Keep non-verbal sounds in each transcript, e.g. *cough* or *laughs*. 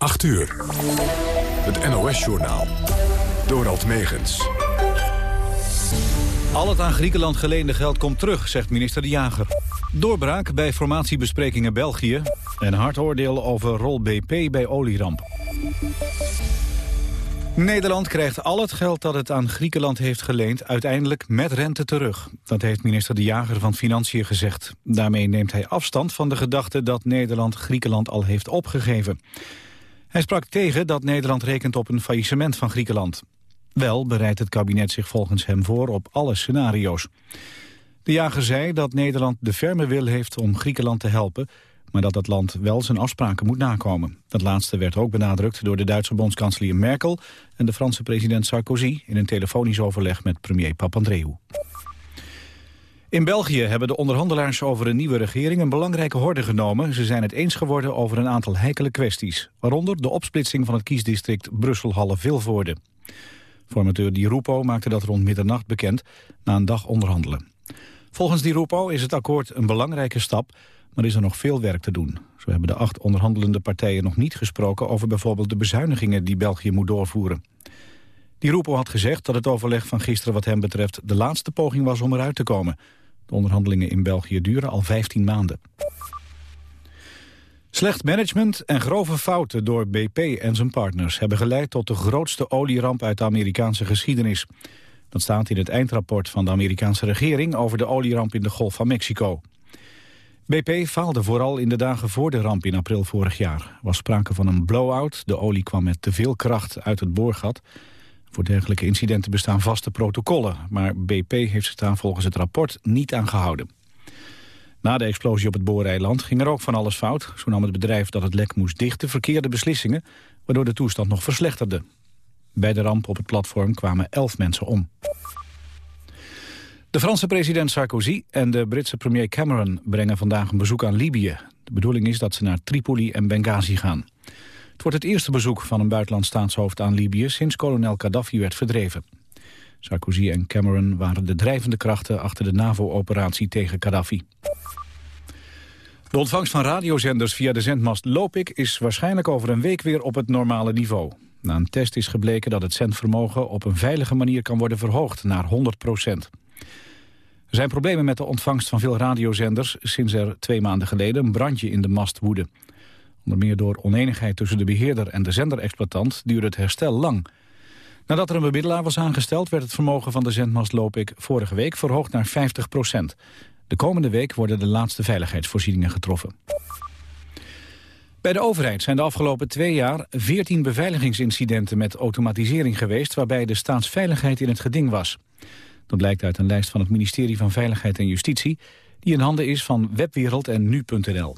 8 uur. Het NOS-journaal. Dorald Megens. Al het aan Griekenland geleende geld komt terug, zegt minister De Jager. Doorbraak bij formatiebesprekingen België. En hard oordeel over rol BP bij olieramp. Nederland krijgt al het geld dat het aan Griekenland heeft geleend... uiteindelijk met rente terug. Dat heeft minister De Jager van Financiën gezegd. Daarmee neemt hij afstand van de gedachte dat Nederland Griekenland al heeft opgegeven. Hij sprak tegen dat Nederland rekent op een faillissement van Griekenland. Wel bereidt het kabinet zich volgens hem voor op alle scenario's. De jager zei dat Nederland de ferme wil heeft om Griekenland te helpen... maar dat het land wel zijn afspraken moet nakomen. Dat laatste werd ook benadrukt door de Duitse bondskanselier Merkel... en de Franse president Sarkozy in een telefonisch overleg met premier Papandreou. In België hebben de onderhandelaars over een nieuwe regering een belangrijke horde genomen. Ze zijn het eens geworden over een aantal heikele kwesties. Waaronder de opsplitsing van het kiesdistrict Brussel-Halle-Vilvoorde. Formateur Di Rupo maakte dat rond middernacht bekend na een dag onderhandelen. Volgens Di Rupo is het akkoord een belangrijke stap, maar is er nog veel werk te doen. Zo hebben de acht onderhandelende partijen nog niet gesproken over bijvoorbeeld de bezuinigingen die België moet doorvoeren. Di Rupo had gezegd dat het overleg van gisteren wat hem betreft de laatste poging was om eruit te komen. De onderhandelingen in België duren al 15 maanden. Slecht management en grove fouten door BP en zijn partners... hebben geleid tot de grootste olieramp uit de Amerikaanse geschiedenis. Dat staat in het eindrapport van de Amerikaanse regering... over de olieramp in de Golf van Mexico. BP faalde vooral in de dagen voor de ramp in april vorig jaar. Er was sprake van een blow-out. De olie kwam met te veel kracht uit het boorgat. Voor dergelijke incidenten bestaan vaste protocollen. Maar BP heeft zich daar volgens het rapport niet aan gehouden. Na de explosie op het booreiland ging er ook van alles fout. Zo nam het bedrijf dat het lek moest dichten verkeerde beslissingen... waardoor de toestand nog verslechterde. Bij de ramp op het platform kwamen elf mensen om. De Franse president Sarkozy en de Britse premier Cameron brengen vandaag een bezoek aan Libië. De bedoeling is dat ze naar Tripoli en Benghazi gaan. Het wordt het eerste bezoek van een buitenland staatshoofd aan Libië sinds kolonel Gaddafi werd verdreven. Sarkozy en Cameron waren de drijvende krachten achter de NAVO-operatie tegen Gaddafi. De ontvangst van radiozenders via de zendmast Lopik is waarschijnlijk over een week weer op het normale niveau. Na een test is gebleken dat het zendvermogen op een veilige manier kan worden verhoogd naar 100 procent. Er zijn problemen met de ontvangst van veel radiozenders sinds er twee maanden geleden een brandje in de mast woedde. Onder meer door oneenigheid tussen de beheerder en de zenderexploitant duurde het herstel lang. Nadat er een bemiddelaar was aangesteld werd het vermogen van de zendmast Lopik vorige week verhoogd naar 50 procent. De komende week worden de laatste veiligheidsvoorzieningen getroffen. Bij de overheid zijn de afgelopen twee jaar 14 beveiligingsincidenten met automatisering geweest waarbij de staatsveiligheid in het geding was. Dat blijkt uit een lijst van het ministerie van Veiligheid en Justitie die in handen is van Webwereld en Nu.nl.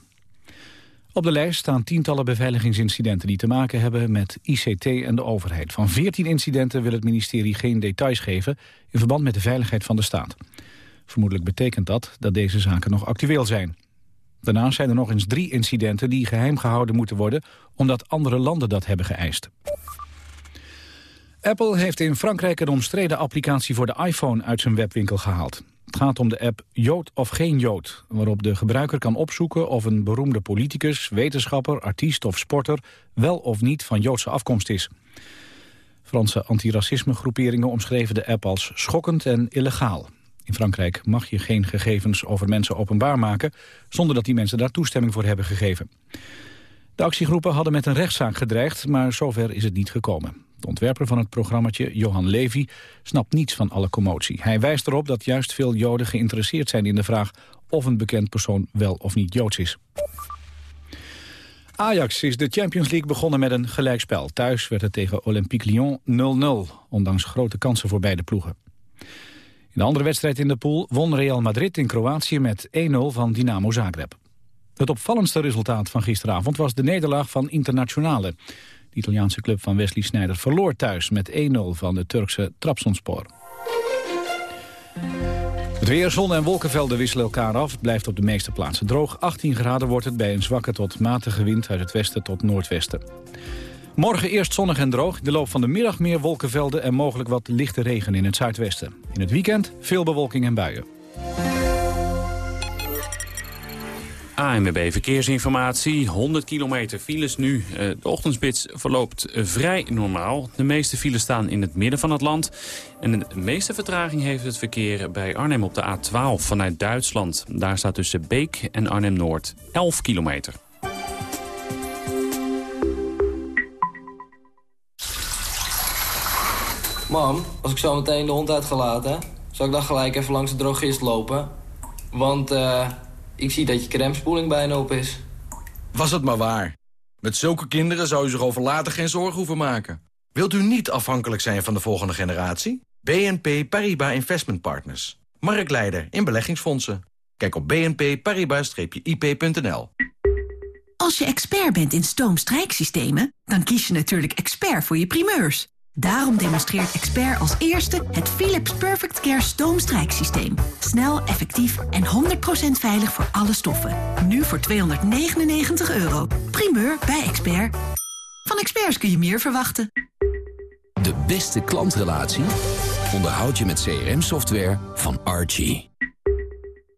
Op de lijst staan tientallen beveiligingsincidenten die te maken hebben met ICT en de overheid. Van 14 incidenten wil het ministerie geen details geven in verband met de veiligheid van de staat. Vermoedelijk betekent dat dat deze zaken nog actueel zijn. Daarnaast zijn er nog eens drie incidenten die geheim gehouden moeten worden... omdat andere landen dat hebben geëist. Apple heeft in Frankrijk een omstreden applicatie voor de iPhone uit zijn webwinkel gehaald. Het gaat om de app Jood of geen Jood, waarop de gebruiker kan opzoeken of een beroemde politicus, wetenschapper, artiest of sporter wel of niet van Joodse afkomst is. Franse antiracismegroeperingen omschreven de app als schokkend en illegaal. In Frankrijk mag je geen gegevens over mensen openbaar maken... zonder dat die mensen daar toestemming voor hebben gegeven. De actiegroepen hadden met een rechtszaak gedreigd, maar zover is het niet gekomen. De ontwerper van het programmaatje, Johan Levy, snapt niets van alle commotie. Hij wijst erop dat juist veel Joden geïnteresseerd zijn in de vraag... of een bekend persoon wel of niet Joods is. Ajax is de Champions League begonnen met een gelijkspel. Thuis werd het tegen Olympique Lyon 0-0, ondanks grote kansen voor beide ploegen. In de andere wedstrijd in de pool won Real Madrid in Kroatië met 1-0 van Dynamo Zagreb. Het opvallendste resultaat van gisteravond was de nederlaag van Internationale. De Italiaanse club van Wesley Sneijder verloor thuis met 1-0 van de Turkse Trabzonspor. Het weer, zon en wolkenvelden wisselen elkaar af. Het blijft op de meeste plaatsen droog. 18 graden wordt het bij een zwakke tot matige wind uit het westen tot noordwesten. Morgen eerst zonnig en droog. De loop van de middag meer wolkenvelden en mogelijk wat lichte regen in het zuidwesten. In het weekend veel bewolking en buien. ANWB Verkeersinformatie. 100 kilometer files nu. Eh, de ochtendspits verloopt vrij normaal. De meeste files staan in het midden van het land. En de meeste vertraging heeft het verkeer bij Arnhem op de A12 vanuit Duitsland. Daar staat tussen Beek en Arnhem-Noord 11 kilometer. Mam, als ik zo meteen de hond uitgelaten, zal ik dan gelijk even langs de drogist lopen? Want uh, ik zie dat je crèmespoeling bijna op is. Was het maar waar. Met zulke kinderen zou u zich over later geen zorgen hoeven maken. Wilt u niet afhankelijk zijn van de volgende generatie? BNP Paribas Investment Partners. Marktleider in beleggingsfondsen. Kijk op bnpparibas-ip.nl. Als je expert bent in stoomstrijksystemen, dan kies je natuurlijk expert voor je primeurs. Daarom demonstreert Expert als eerste het Philips Perfect Care stoomstrijksysteem. Snel, effectief en 100% veilig voor alle stoffen. Nu voor 299 euro. Primeur bij Expert. Van experts kun je meer verwachten. De beste klantrelatie onderhoud je met CRM-software van Archie.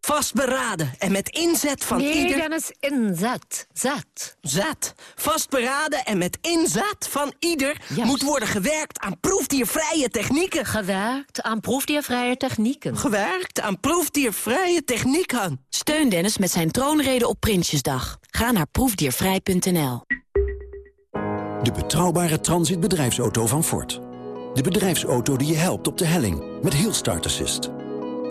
Vastberaden en met inzet van nee, ieder... Nee, Dennis, inzet. Zet. Zet. Vastberaden en met inzet van ieder... moet worden gewerkt aan proefdiervrije technieken. Gewerkt aan proefdiervrije technieken. Gewerkt aan proefdiervrije technieken. Steun Dennis met zijn troonrede op Prinsjesdag. Ga naar proefdiervrij.nl. De betrouwbare transitbedrijfsauto van Ford. De bedrijfsauto die je helpt op de helling met Hill Start Assist.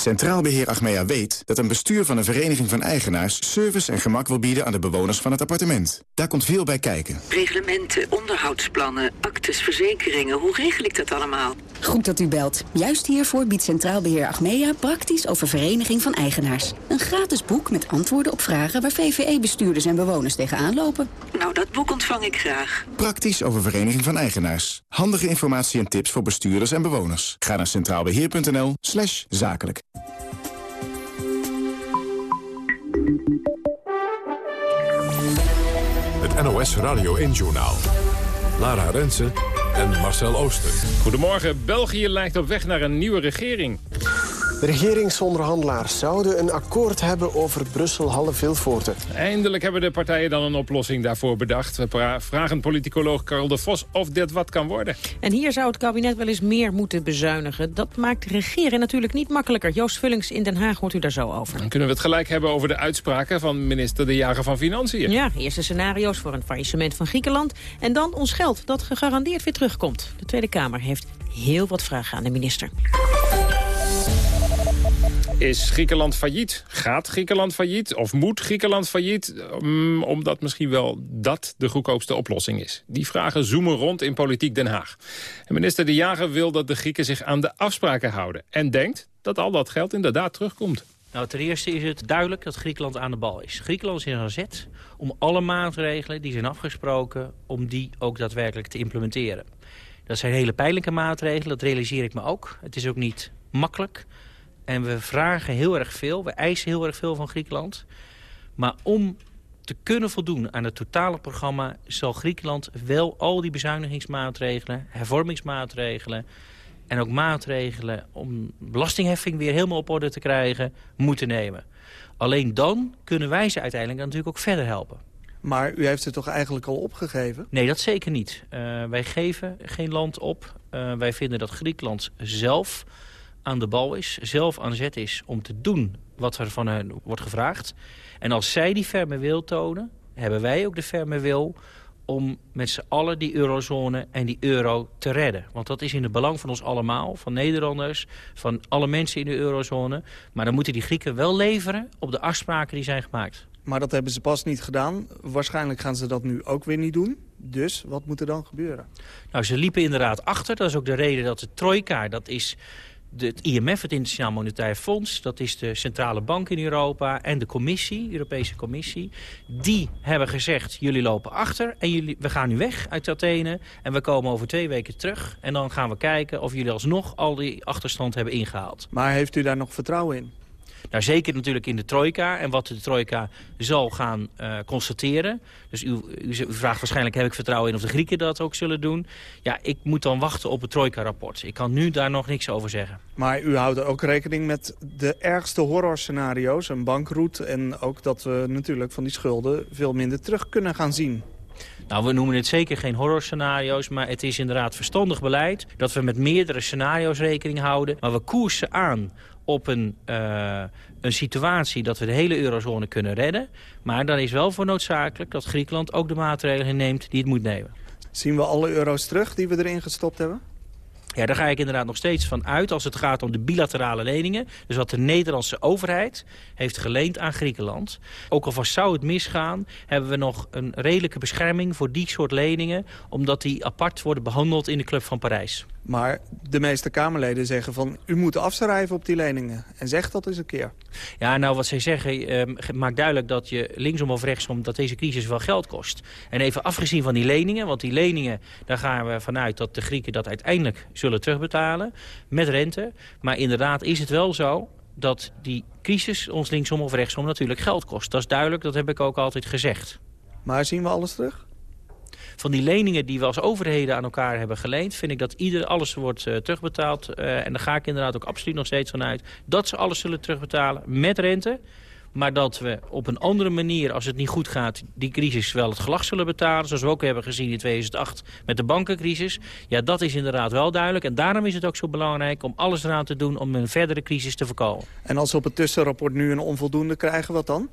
Centraal Beheer Achmea weet dat een bestuur van een vereniging van eigenaars... service en gemak wil bieden aan de bewoners van het appartement. Daar komt veel bij kijken. Reglementen, onderhoudsplannen, actes, verzekeringen. Hoe regel ik dat allemaal? Goed dat u belt. Juist hiervoor biedt Centraal Beheer Achmea praktisch over vereniging van eigenaars. Een gratis boek met antwoorden op vragen waar VVE-bestuurders en bewoners tegenaan lopen. Nou, dat boek ontvang ik graag. Praktisch over vereniging van eigenaars. Handige informatie en tips voor bestuurders en bewoners. Ga naar centraalbeheer.nl slash zakelijk. Het NOS Radio 1-journaal. Lara Rensen en Marcel Ooster. Goedemorgen. België lijkt op weg naar een nieuwe regering. De regeringsonderhandelaars zouden een akkoord hebben over Brussel-Halle-Vilvoorde. Eindelijk hebben de partijen dan een oplossing daarvoor bedacht. We vragen politicoloog Karel de Vos of dit wat kan worden. En hier zou het kabinet wel eens meer moeten bezuinigen. Dat maakt regeren natuurlijk niet makkelijker. Joost Vullings in Den Haag hoort u daar zo over. Dan kunnen we het gelijk hebben over de uitspraken van minister De Jager van Financiën. Ja, eerste scenario's voor een faillissement van Griekenland. En dan ons geld dat gegarandeerd weer terugkomt. De Tweede Kamer heeft heel wat vragen aan de minister. Is Griekenland failliet? Gaat Griekenland failliet? Of moet Griekenland failliet? Um, omdat misschien wel dat de goedkoopste oplossing is. Die vragen zoomen rond in politiek Den Haag. En minister De Jager wil dat de Grieken zich aan de afspraken houden. En denkt dat al dat geld inderdaad terugkomt. Nou, ten eerste is het duidelijk dat Griekenland aan de bal is. Griekenland is in zet om alle maatregelen die zijn afgesproken... om die ook daadwerkelijk te implementeren. Dat zijn hele pijnlijke maatregelen, dat realiseer ik me ook. Het is ook niet makkelijk... En we vragen heel erg veel, we eisen heel erg veel van Griekenland. Maar om te kunnen voldoen aan het totale programma... zal Griekenland wel al die bezuinigingsmaatregelen, hervormingsmaatregelen... en ook maatregelen om belastingheffing weer helemaal op orde te krijgen, moeten nemen. Alleen dan kunnen wij ze uiteindelijk natuurlijk ook verder helpen. Maar u heeft het toch eigenlijk al opgegeven? Nee, dat zeker niet. Uh, wij geven geen land op. Uh, wij vinden dat Griekenland zelf aan de bal is, zelf aan zet is om te doen wat er van hen wordt gevraagd. En als zij die ferme wil tonen, hebben wij ook de ferme wil om met z'n allen die eurozone en die euro te redden. Want dat is in het belang van ons allemaal, van Nederlanders, van alle mensen in de eurozone. Maar dan moeten die Grieken wel leveren op de afspraken die zijn gemaakt. Maar dat hebben ze pas niet gedaan. Waarschijnlijk gaan ze dat nu ook weer niet doen. Dus wat moet er dan gebeuren? Nou, ze liepen inderdaad achter. Dat is ook de reden dat de trojka, dat is het IMF, het Internationaal Monetair Fonds... dat is de centrale bank in Europa en de commissie, Europese Commissie... die hebben gezegd, jullie lopen achter en jullie, we gaan nu weg uit Athene... en we komen over twee weken terug en dan gaan we kijken... of jullie alsnog al die achterstand hebben ingehaald. Maar heeft u daar nog vertrouwen in? Nou, zeker natuurlijk in de trojka en wat de trojka zal gaan uh, constateren. Dus u, u, vraagt waarschijnlijk, heb ik vertrouwen in of de Grieken dat ook zullen doen? Ja, ik moet dan wachten op het trojka-rapport. Ik kan nu daar nog niks over zeggen. Maar u houdt ook rekening met de ergste horrorscenario's, een bankroet... en ook dat we natuurlijk van die schulden veel minder terug kunnen gaan zien. Nou, we noemen het zeker geen horrorscenario's, maar het is inderdaad verstandig beleid... dat we met meerdere scenario's rekening houden, maar we koersen aan op een, uh, een situatie dat we de hele eurozone kunnen redden. Maar dan is wel voor noodzakelijk dat Griekenland ook de maatregelen neemt die het moet nemen. Zien we alle euro's terug die we erin gestopt hebben? Ja, daar ga ik inderdaad nog steeds van uit als het gaat om de bilaterale leningen. Dus wat de Nederlandse overheid heeft geleend aan Griekenland. Ook al zou het misgaan, hebben we nog een redelijke bescherming voor die soort leningen. Omdat die apart worden behandeld in de Club van Parijs. Maar de meeste Kamerleden zeggen van... u moet afschrijven op die leningen. En zeg dat eens een keer. Ja, nou wat zij zeggen eh, maakt duidelijk dat je linksom of rechtsom... dat deze crisis wel geld kost. En even afgezien van die leningen... want die leningen, daar gaan we vanuit dat de Grieken dat uiteindelijk zullen terugbetalen. Met rente. Maar inderdaad is het wel zo dat die crisis ons linksom of rechtsom natuurlijk geld kost. Dat is duidelijk, dat heb ik ook altijd gezegd. Maar zien we alles terug? van die leningen die we als overheden aan elkaar hebben geleend... vind ik dat ieder alles wordt uh, terugbetaald. Uh, en daar ga ik inderdaad ook absoluut nog steeds van uit... dat ze alles zullen terugbetalen met rente... Maar dat we op een andere manier, als het niet goed gaat... die crisis wel het gelag zullen betalen. Zoals we ook hebben gezien in 2008 met de bankencrisis. Ja, dat is inderdaad wel duidelijk. En daarom is het ook zo belangrijk om alles eraan te doen... om een verdere crisis te voorkomen. En als we op het tussenrapport nu een onvoldoende krijgen, wat dan?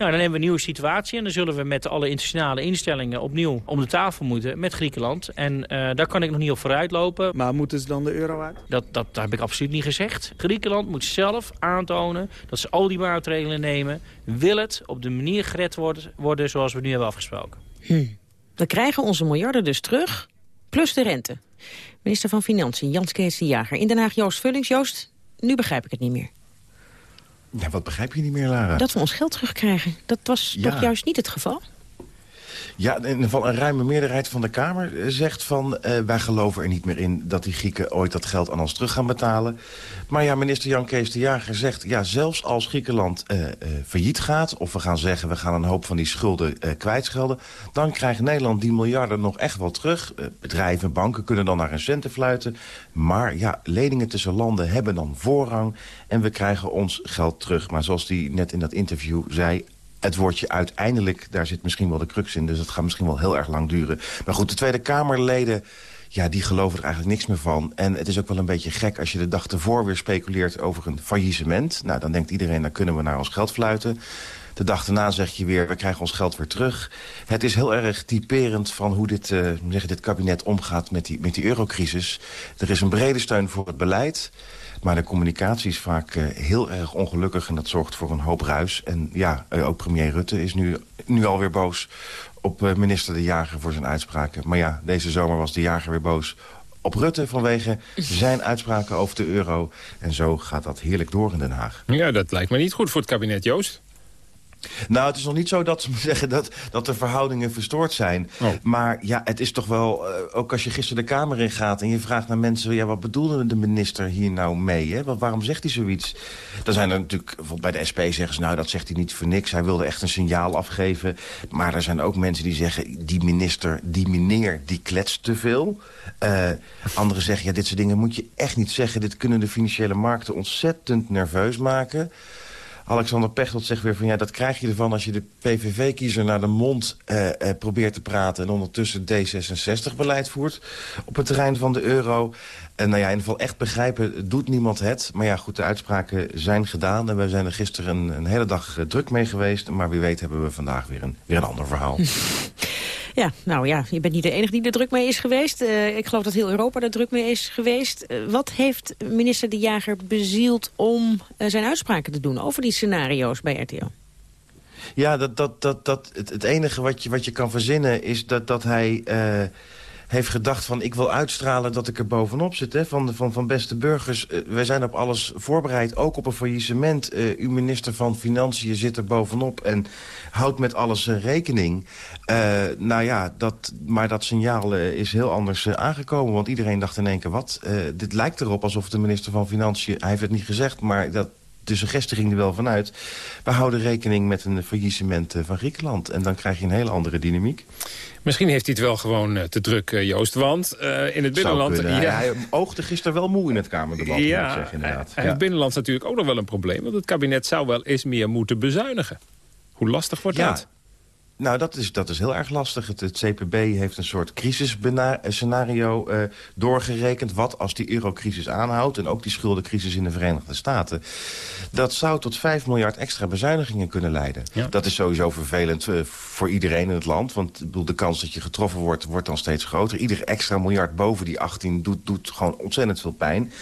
Nou, dan hebben we een nieuwe situatie en dan zullen we met alle internationale instellingen opnieuw om de tafel moeten met Griekenland. En uh, daar kan ik nog niet op vooruit lopen. Maar moeten ze dan de euro uit? Dat, dat, dat heb ik absoluut niet gezegd. Griekenland moet zelf aantonen dat ze al die maatregelen nemen. Wil het op de manier gered worden, worden zoals we nu hebben afgesproken. Hm. We krijgen onze miljarden dus terug, plus de rente. Minister van Financiën, Jans Kees de Jager. In Den Haag, Joost Vullings. Joost, nu begrijp ik het niet meer. Ja, wat begrijp je niet meer, Lara? Dat we ons geld terugkrijgen. Dat was toch juist niet het geval? Ja, in ieder een ruime meerderheid van de Kamer zegt van... Uh, wij geloven er niet meer in dat die Grieken ooit dat geld aan ons terug gaan betalen. Maar ja, minister Jan Kees de Jager zegt... ja, zelfs als Griekenland uh, failliet gaat... of we gaan zeggen we gaan een hoop van die schulden kwijtschelden... dan krijgt Nederland die miljarden nog echt wel terug. bedrijven, banken kunnen dan naar hun centen fluiten. Maar ja, leningen tussen landen hebben dan voorrang... en we krijgen ons geld terug. Maar zoals hij net in dat interview zei het woordje uiteindelijk, daar zit misschien wel de crux in. Dus het gaat misschien wel heel erg lang duren. Maar goed, de Tweede Kamerleden... Ja, die geloven er eigenlijk niks meer van. En het is ook wel een beetje gek als je de dag ervoor weer speculeert over een faillissement. Nou, dan denkt iedereen, dan kunnen we naar ons geld fluiten. De dag daarna zeg je weer, we krijgen ons geld weer terug. Het is heel erg typerend van hoe dit, uh, zeg, dit kabinet omgaat met die, met die eurocrisis. Er is een brede steun voor het beleid. Maar de communicatie is vaak uh, heel erg ongelukkig en dat zorgt voor een hoop ruis. En ja, uh, ook premier Rutte is nu, nu alweer boos op uh, minister De Jager voor zijn uitspraken. Maar ja, deze zomer was De Jager weer boos op Rutte vanwege zijn uitspraken over de euro. En zo gaat dat heerlijk door in Den Haag. Ja, dat lijkt me niet goed voor het kabinet, Joost. Nou, het is nog niet zo dat ze *laughs* zeggen dat, dat de verhoudingen verstoord zijn. Oh. Maar ja, het is toch wel... Uh, ook als je gisteren de Kamer in gaat en je vraagt naar mensen... ja, wat bedoelde de minister hier nou mee? Hè? waarom zegt hij zoiets? Dan zijn er natuurlijk... Bij de SP zeggen ze, nou, dat zegt hij niet voor niks. Hij wilde echt een signaal afgeven. Maar er zijn ook mensen die zeggen... die minister, die meneer, die kletst te veel. Uh, anderen zeggen, ja, dit soort dingen moet je echt niet zeggen. Dit kunnen de financiële markten ontzettend nerveus maken... Alexander Pechtold zegt weer van ja, dat krijg je ervan als je de PVV-kiezer naar de mond eh, eh, probeert te praten... en ondertussen D66-beleid voert op het terrein van de euro. En nou ja, in ieder geval echt begrijpen doet niemand het. Maar ja, goed, de uitspraken zijn gedaan. En we zijn er gisteren een, een hele dag eh, druk mee geweest. Maar wie weet hebben we vandaag weer een, weer een ander verhaal. *laughs* Ja, nou ja, je bent niet de enige die er druk mee is geweest. Uh, ik geloof dat heel Europa er druk mee is geweest. Uh, wat heeft minister De Jager bezield om uh, zijn uitspraken te doen... over die scenario's bij RTL? Ja, dat, dat, dat, dat, het, het enige wat je, wat je kan verzinnen is dat, dat hij heeft gedacht van ik wil uitstralen dat ik er bovenop zit. Hè? Van, van, van beste burgers, uh, wij zijn op alles voorbereid. Ook op een faillissement. Uh, uw minister van Financiën zit er bovenop en houdt met alles rekening. nou ja, dat, maar dat signaal is heel anders aangekomen. Want iedereen dacht in één keer wat. dit lijkt erop alsof de minister van Financiën... hij heeft het niet gezegd, maar dat, de suggestie ging er wel vanuit. We houden rekening met een faillissement van Griekenland. En dan krijg je een hele andere dynamiek. Misschien heeft hij het wel gewoon eh, te druk, eh, Joost. Want uh, in het binnenland... Ja, hij oogde gisteren wel moe in het Kamerdebat, ja, moet ik zeggen, inderdaad. In het binnenland is natuurlijk ook nog wel een probleem. Want het kabinet zou wel eens meer moeten bezuinigen. Hoe lastig wordt dat? Nou, dat is, dat is heel erg lastig. Het, het CPB heeft een soort crisisscenario uh, doorgerekend. Wat als die eurocrisis aanhoudt en ook die schuldencrisis in de Verenigde Staten. Dat zou tot 5 miljard extra bezuinigingen kunnen leiden. Dat is sowieso vervelend uh, voor iedereen in het land. Want bedoel, de kans dat je getroffen wordt, wordt dan steeds groter. Ieder extra miljard boven die 18 doet, doet gewoon ontzettend veel pijn.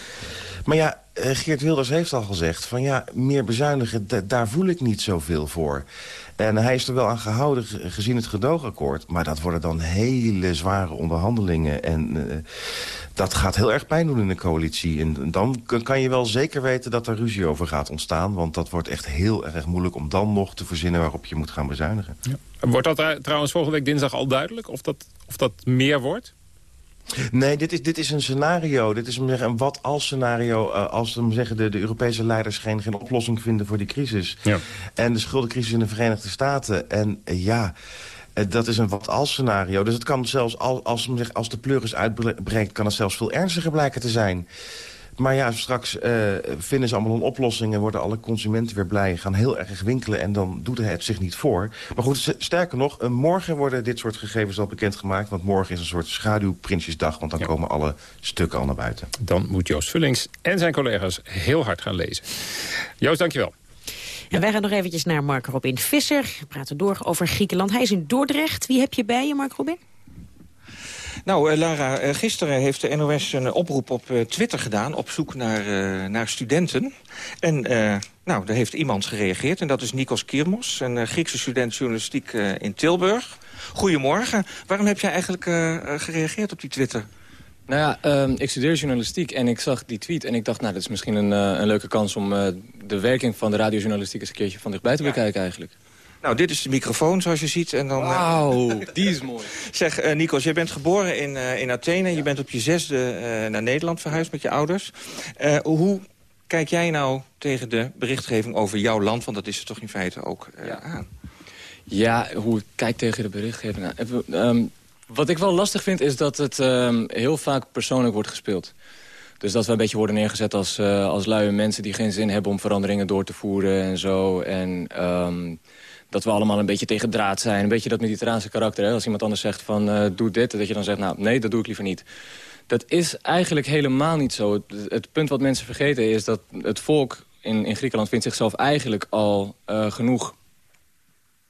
Maar ja, uh, Geert Wilders heeft al gezegd... van ja, meer bezuinigen, daar voel ik niet zoveel voor. En hij is er wel aan gehouden gezien het gedoogakkoord. Maar dat worden dan hele zware onderhandelingen. En uh, dat gaat heel erg pijn doen in de coalitie. En dan kan je wel zeker weten dat er ruzie over gaat ontstaan. Want dat wordt echt heel erg moeilijk om dan nog te verzinnen waarop je moet gaan bezuinigen. Ja. Wordt dat trouwens volgende week dinsdag al duidelijk? Of dat, of dat meer wordt? Nee, dit is, dit is een scenario. Dit is een wat-als scenario uh, als zeggen, de, de Europese leiders geen, geen oplossing vinden voor die crisis. Ja. En de schuldencrisis in de Verenigde Staten. En uh, ja, uh, dat is een wat-als scenario. Dus het kan zelfs, als, als, als de pleuris uitbreekt, kan het zelfs veel ernstiger blijken te zijn. Maar ja, straks uh, vinden ze allemaal een oplossing... en worden alle consumenten weer blij, gaan heel erg winkelen... en dan doet het zich niet voor. Maar goed, sterker nog, uh, morgen worden dit soort gegevens al bekendgemaakt... want morgen is een soort schaduwprinsjesdag... want dan komen alle stukken al naar buiten. Dan moet Joost Vullings en zijn collega's heel hard gaan lezen. Joost, dankjewel. En wij gaan nog eventjes naar Mark Robin Visser. We praten door over Griekenland. Hij is in Dordrecht. Wie heb je bij je, Mark Robin? Nou, uh, Lara, uh, gisteren heeft de NOS een oproep op uh, Twitter gedaan... op zoek naar, naar studenten. En nou, daar heeft iemand gereageerd. En dat is Nikos Kirmos, een Griekse student journalistiek in Tilburg. Goedemorgen. Waarom heb jij eigenlijk gereageerd op die Twitter? Nou ja, uh, ik studeer journalistiek en ik zag die tweet... en ik dacht, nou, dat is misschien een, uh, een leuke kans... om uh, de werking van de radiojournalistiek eens een keertje van dichtbij te ja. bekijken eigenlijk. Nou, dit is de microfoon, zoals je ziet. En dan, Wauw, uh, *laughs* die is mooi. Zeg, uh, Nikos, jij bent geboren in, uh, in Athene. Ja. Je bent op je zesde naar Nederland verhuisd met je ouders. hoe kijk jij nou tegen de berichtgeving over jouw land? Want dat is er toch in feite ook ja. aan. Ja, hoe ik kijk tegen de berichtgeving aan. Um, wat ik wel lastig vind, is dat het um, heel vaak persoonlijk wordt gespeeld. Dus dat we een beetje worden neergezet als, als luie mensen... die geen zin hebben om veranderingen door te voeren en zo. En um, dat we allemaal een beetje tegen draad zijn. Een beetje dat mediterraanse karakter. Hè? Als iemand anders zegt van uh, doe dit, dat je dan zegt... nou, nee, dat doe ik liever niet. Dat is eigenlijk helemaal niet zo. Het, het punt wat mensen vergeten is dat het volk in, in Griekenland... vindt zichzelf eigenlijk al uh, genoeg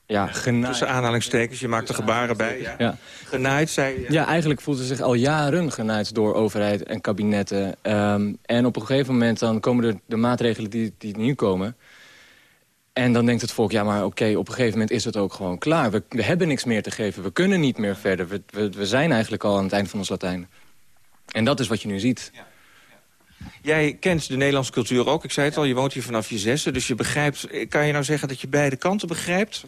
ja, genaaid. Tussen aanhalingstekens, je maakt er gebaren bij. Ja. ja. Genaaid, zei je. Ja, eigenlijk voelt ze zich al jaren genaaid door overheid en kabinetten. Um, en op een gegeven moment dan komen er de maatregelen die, die nu komen... En dan denkt het volk, ja, maar oké, okay, op een gegeven moment is het ook gewoon klaar. We, we, hebben niks meer te geven, we kunnen niet meer verder. We, we, we, zijn eigenlijk al aan het eind van ons Latijn. En dat is wat je nu ziet. Ja. Jij kent de Nederlandse cultuur ook, ik zei het al, je woont hier vanaf je zesde. Dus je begrijpt, kan je nou zeggen dat je beide kanten begrijpt?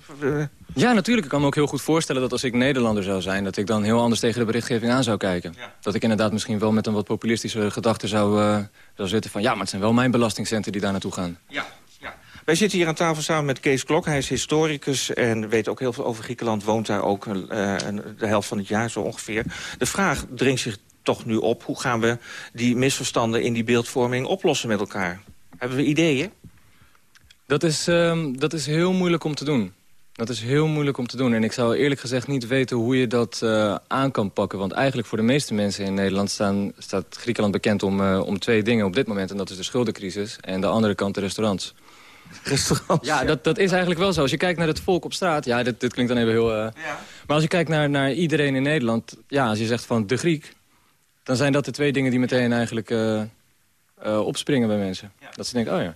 Ja, natuurlijk. Ik kan me ook heel goed voorstellen dat als ik Nederlander zou zijn... dat ik dan heel anders tegen de berichtgeving aan zou kijken. Ja. Dat ik inderdaad misschien wel met een wat populistische gedachte zou, uh, zou zitten van... ja, maar het zijn wel mijn belastingcenten die daar naartoe gaan. Ja. Wij zitten hier aan tafel samen met Kees Klok. Hij is historicus en weet ook heel veel over Griekenland. Woont daar ook uh, de helft van het jaar zo ongeveer. De vraag dringt zich toch nu op. Hoe gaan we die misverstanden in die beeldvorming oplossen met elkaar? Hebben we ideeën? Dat is, uh, dat is heel moeilijk om te doen. Dat is heel moeilijk om te doen. En ik zou eerlijk gezegd niet weten hoe je dat uh, aan kan pakken. Want eigenlijk voor de meeste mensen in Nederland staan, staat Griekenland bekend om, uh, om twee dingen op dit moment. En dat is de schuldencrisis en de andere kant de restaurants. Restaurants? Ja, dat, dat is eigenlijk wel zo. Als je kijkt naar het volk op straat... Ja, dit, dit klinkt dan even heel... Uh, ja. Maar als je kijkt naar, naar iedereen in Nederland... Ja, als je zegt van de Griek... dan zijn dat de twee dingen die meteen eigenlijk uh, uh, opspringen bij mensen. Ja. Dat ze denken, oh ja.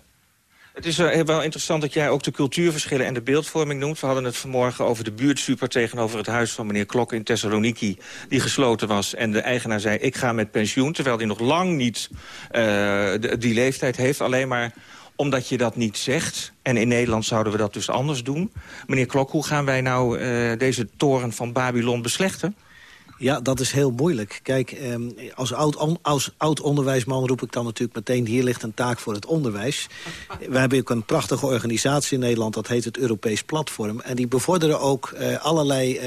Het is wel interessant dat jij ook de cultuurverschillen en de beeldvorming noemt. We hadden het vanmorgen over de buurtsuper tegenover het huis van meneer Klok in Thessaloniki. Die gesloten was en de eigenaar zei ik ga met pensioen. Terwijl hij nog lang niet uh, die leeftijd heeft. Alleen maar omdat je dat niet zegt. En in Nederland zouden we dat dus anders doen. Meneer Klok, hoe gaan wij nou uh, deze toren van Babylon beslechten? Ja, dat is heel moeilijk. Kijk, eh, als, oud, als oud-onderwijsman roep ik dan natuurlijk meteen... hier ligt een taak voor het onderwijs. *laughs* We hebben ook een prachtige organisatie in Nederland... dat heet het Europees Platform. En die bevorderen ook uh, allerlei...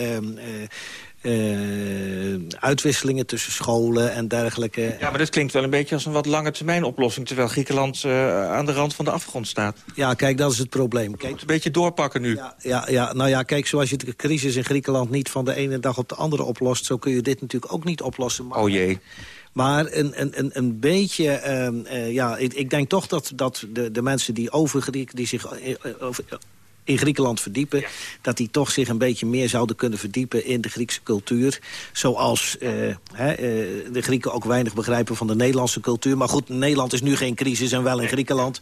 Uh, uh, uitwisselingen tussen scholen en dergelijke. Ja, maar dat klinkt wel een beetje als een wat lange termijn oplossing... terwijl Griekenland uh, aan de rand van de afgrond staat. Ja, kijk, dat is het probleem. Kijk, moet een beetje doorpakken nu. Ja, ja, ja, nou ja, kijk, zoals je de crisis in Griekenland niet van de ene dag op de andere oplost... zo kun je dit natuurlijk ook niet oplossen. Maar... Oh jee. Maar een, een, een beetje, uh, uh, ja, ik, ik, denk toch dat, dat de, de mensen die over die zich over, in Griekenland verdiepen... dat die toch zich een beetje meer zouden kunnen verdiepen in de Griekse cultuur. Zoals uh, hè, uh, de Grieken ook weinig begrijpen van de Nederlandse cultuur. Maar goed, Nederland is nu geen crisis en wel in Griekenland.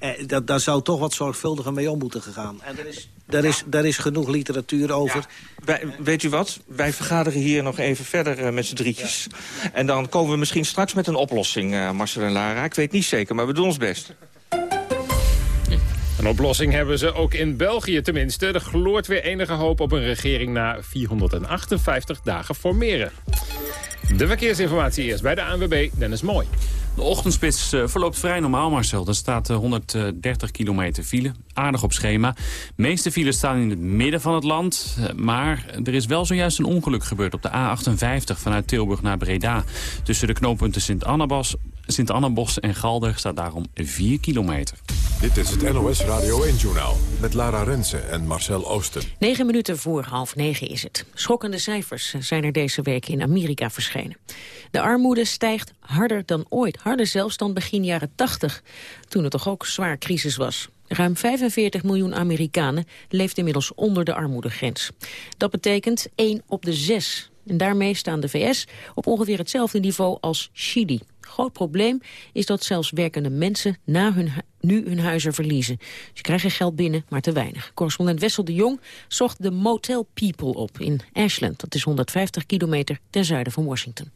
Uh, dat, daar zou toch wat zorgvuldiger mee om moeten gegaan. En er is, daar is, daar is genoeg literatuur over. Ja. Wij, weet u wat? Wij vergaderen hier nog even verder met z'n drietjes. Ja. En dan komen we misschien straks met een oplossing, Marcel en Lara. Ik weet niet zeker, maar we doen ons best. Een oplossing hebben ze ook in België tenminste. Er gloort weer enige hoop op een regering na 458 dagen formeren. De verkeersinformatie eerst bij de ANWB, Dennis Mooi. De ochtendspits verloopt vrij normaal, Marcel. Er staat 130 kilometer file. Aardig op schema. De meeste files staan in het midden van het land. Maar er is wel zojuist een ongeluk gebeurd op de A58 vanuit Tilburg naar Breda. Tussen de knooppunten Sint-Annabos Sint Annabos en Galder staat daarom 4 kilometer. Dit is het NOS Radio 1-journaal met Lara Rensen en Marcel Oosten. 9 minuten voor half negen is het. Schokkende cijfers zijn er deze week in Amerika verschenen. De armoede stijgt harder dan ooit. Harder zelfs dan begin jaren 80, toen het toch ook zwaar crisis was. Ruim 45 miljoen Amerikanen leeft inmiddels onder de armoedegrens. Dat betekent 1 op de 6. En daarmee staan de VS op ongeveer hetzelfde niveau als Chili. Groot probleem is dat zelfs werkende mensen na hun nu hun huizen verliezen. Ze krijgen geld binnen, maar te weinig. Correspondent Wessel de Jong zocht de Motel People op in Ashland. Dat is 150 kilometer ten zuiden van Washington.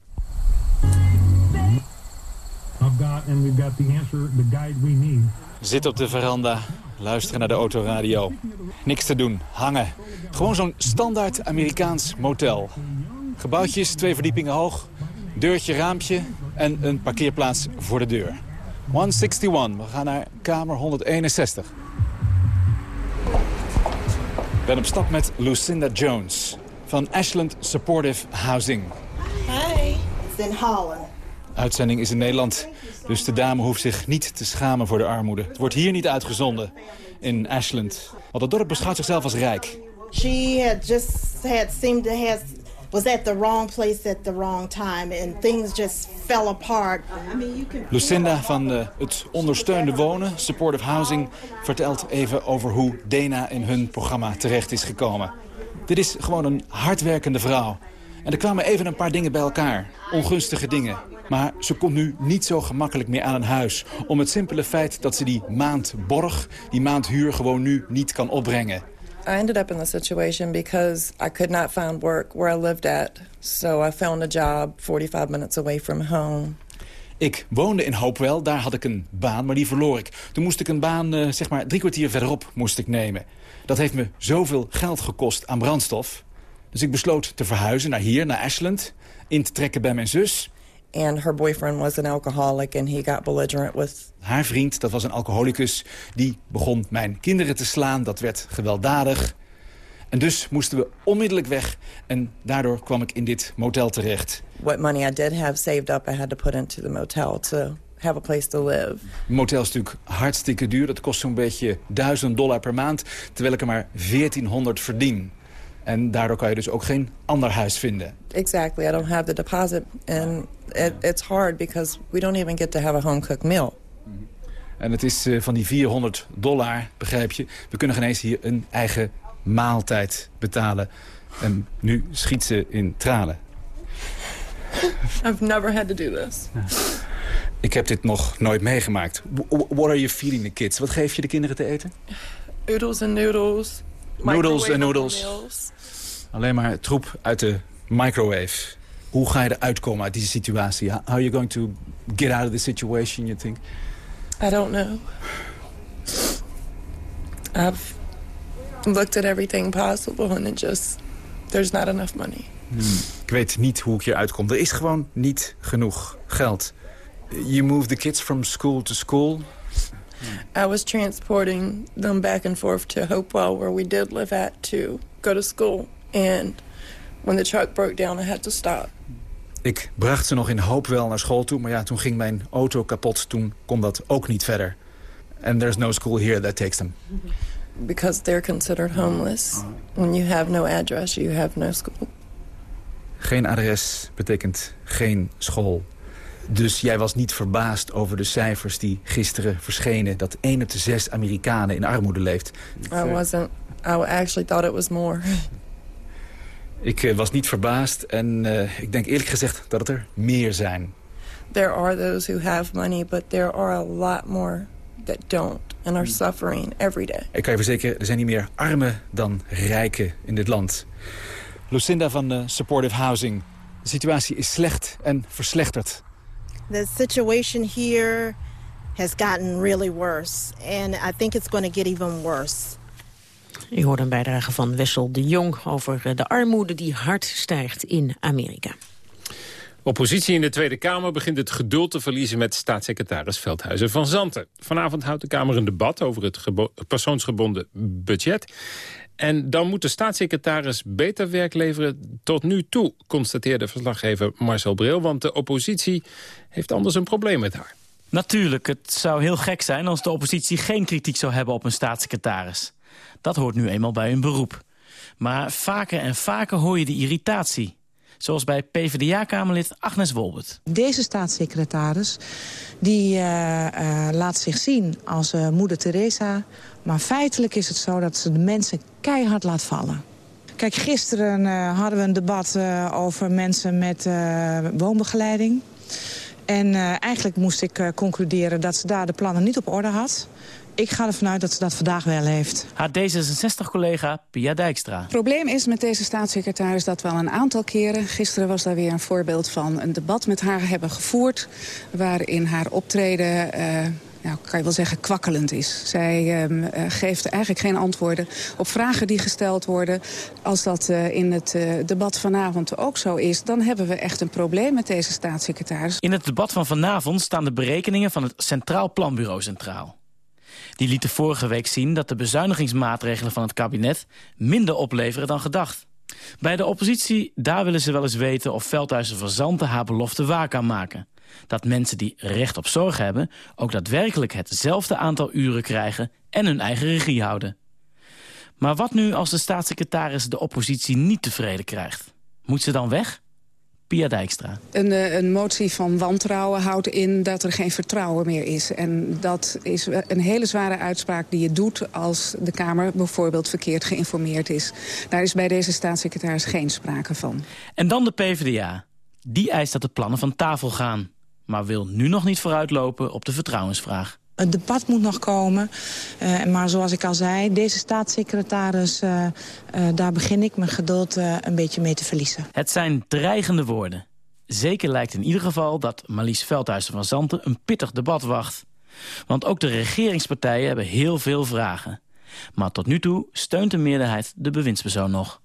Zit op de veranda, luisteren naar de autoradio. Niks te doen, hangen. Gewoon zo'n standaard Amerikaans motel. Gebouwtjes, twee verdiepingen hoog, deurtje, raampje en een parkeerplaats voor de deur. 161, we gaan naar kamer 161. Ik ben op stap met Lucinda Jones van Ashland Supportive Housing. Hi, it's in Holland. Uitzending is in Nederland, dus de dame hoeft zich niet te schamen voor de armoede. Het wordt hier niet uitgezonden, in Ashland. Want het dorp beschouwt zichzelf als rijk. She had just had seemed to have was at the wrong place at the wrong time and things just fell apart. Lucinda van uh, het ondersteunde wonen, supportive housing, vertelt even over hoe Dana in hun programma terecht is gekomen. Dit is gewoon een hardwerkende vrouw. En er kwamen even een paar dingen bij elkaar, ongunstige dingen. Maar ze komt nu niet zo gemakkelijk meer aan een huis. Om het simpele feit dat ze die maand borg, die maand huur gewoon nu niet kan opbrengen. I ended up in the situation because I could not find work where I lived at. So I found a job 45 minutes away from home. Ik woonde in Hopewell, daar had ik een baan, maar die verloor ik. Toen moest ik een baan, uh, zeg maar, drie kwartier verderop moest ik nemen. Dat heeft me zoveel geld gekost aan brandstof. Dus ik besloot te verhuizen naar hier, naar Ashland. In te trekken bij mijn zus. And her boyfriend was an alcoholic and he got belligerent with... Haar vriend, dat was een alcoholicus, die begon mijn kinderen te slaan. Dat werd gewelddadig. En dus moesten we onmiddellijk weg. En daardoor kwam ik in dit motel terecht. What money I did have saved up, I had to put into the motel to have a place to live. Een motel is natuurlijk hartstikke duur. Dat kost zo'n beetje 1000 dollar per maand. Terwijl ik er maar 1400 verdien. En daardoor kan je dus ook geen ander huis vinden. Exactly. I don't have the deposit. And it, it's hard because we don't even get to have a home-cooked meal. En het is uh, van die 400 dollar, begrijp je. We kunnen geen eens hier een eigen maaltijd betalen. En nu schiet ze in tranen. *laughs* I've never had to do this. Ik heb dit nog nooit meegemaakt. What are you feeding the kids? Wat geef je de kinderen te eten? Oodles and noodles. Noodles en noodles. Alleen maar troep uit de microwave. Hoe ga je eruit komen uit deze situatie? How are you going to get out of this situation, you think? I don't know. I've looked at everything possible and it just... There's not enough money. Hmm. Ik weet niet hoe ik hier uitkom. Er is gewoon niet genoeg geld. You move the kids from school to school. I was transporting them back and forth to Hopewell, where we did live at, to go to school. And when the truck broke down, I had to stop. Ik bracht ze nog in Hopewell naar school toe. Maar ja, toen ging mijn auto kapot. Toen kon dat ook niet verder. And there's no school here that takes them. Because they're considered homeless. When you have no address, you have no school. Geen adres betekent geen school. Dus jij was niet verbaasd over de cijfers die gisteren verschenen... dat 1 op de 6 Amerikanen in armoede leeft. I wasn't. I actually thought it was more. Ik eh, was niet verbaasd en uh, ik denk eerlijk gezegd dat het er meer zijn. There are those who have money, but there are a lot more that don't and are suffering every day. Ik kan je verzekeren, er zijn niet meer armen dan rijken in dit land. Lucinda van uh, Supportive Housing. De situatie is slecht en verslechterd. The situation here has gotten really worse. And I think it's going to get even worse. U hoort een bijdrage van Wessel de Jong over eh, de armoede die hard stijgt in Amerika. Oppositie in de Tweede Kamer begint het geduld te verliezen met staatssecretaris Veldhuizen van Zanten. Vanavond houdt de Kamer een debat over het persoonsgebonden budget. En dan moet de staatssecretaris beter werk leveren tot nu toe, constateerde verslaggever Marcel Bril. Want de oppositie heeft anders een probleem met haar. Natuurlijk, het zou heel gek zijn als de oppositie geen kritiek zou hebben op een staatssecretaris. Dat hoort nu eenmaal bij hun beroep. Maar vaker en vaker hoor je de irritatie. Zoals bij PvdA-kamerlid Agnes Wolbert. Deze staatssecretaris die, uh, uh, laat zich zien als uh, moeder Teresa. Maar feitelijk is het zo dat ze de mensen keihard laat vallen. Kijk, gisteren hadden we een debat over mensen met woonbegeleiding. En eigenlijk moest ik concluderen dat ze daar de plannen niet op orde had. Ik ga ervan uit dat ze dat vandaag wel heeft. Haar D66-collega Pia Dijkstra. Het probleem is met deze staatssecretaris dat we al een aantal keren... gisteren was daar weer een voorbeeld van een debat met haar hebben gevoerd... waarin haar optreden... Uh, nou, kan je wel zeggen, kwakkelend is. Zij uh, geeft eigenlijk geen antwoorden op vragen die gesteld worden. Als dat uh, in het uh, debat vanavond ook zo is... dan hebben we echt een probleem met deze staatssecretaris. In het debat van vanavond staan de berekeningen van het Centraal Planbureau centraal. Die lieten vorige week zien dat de bezuinigingsmaatregelen van het kabinet minder opleveren dan gedacht. Bij de oppositie, daar willen ze wel eens weten of Veldhuizen Verzanten haar belofte waar kan maken. Dat mensen die recht op zorg hebben ook daadwerkelijk hetzelfde aantal uren krijgen en hun eigen regie houden. Maar wat nu als de staatssecretaris de oppositie niet tevreden krijgt? Moet ze dan weg? Pia Dijkstra. Een, eh, een, motie van wantrouwen houdt in dat er geen vertrouwen meer is. En dat is een hele zware uitspraak die je doet als de Kamer bijvoorbeeld verkeerd geïnformeerd is. Daar is bij deze staatssecretaris geen sprake van. En dan de PvdA. Die eist dat de plannen van tafel gaan. Maar wil nu nog niet vooruitlopen op de vertrouwensvraag. Het debat moet nog komen. Uh, maar zoals ik al zei, deze staatssecretaris... Uh, uh, daar begin ik mijn geduld een beetje mee te verliezen. Het zijn dreigende woorden. Zeker lijkt in ieder geval dat Marlies Veldhuizen van Zanten... een pittig debat wacht. Want ook de regeringspartijen hebben heel veel vragen. Maar tot nu toe steunt de meerderheid de bewindspersoon nog.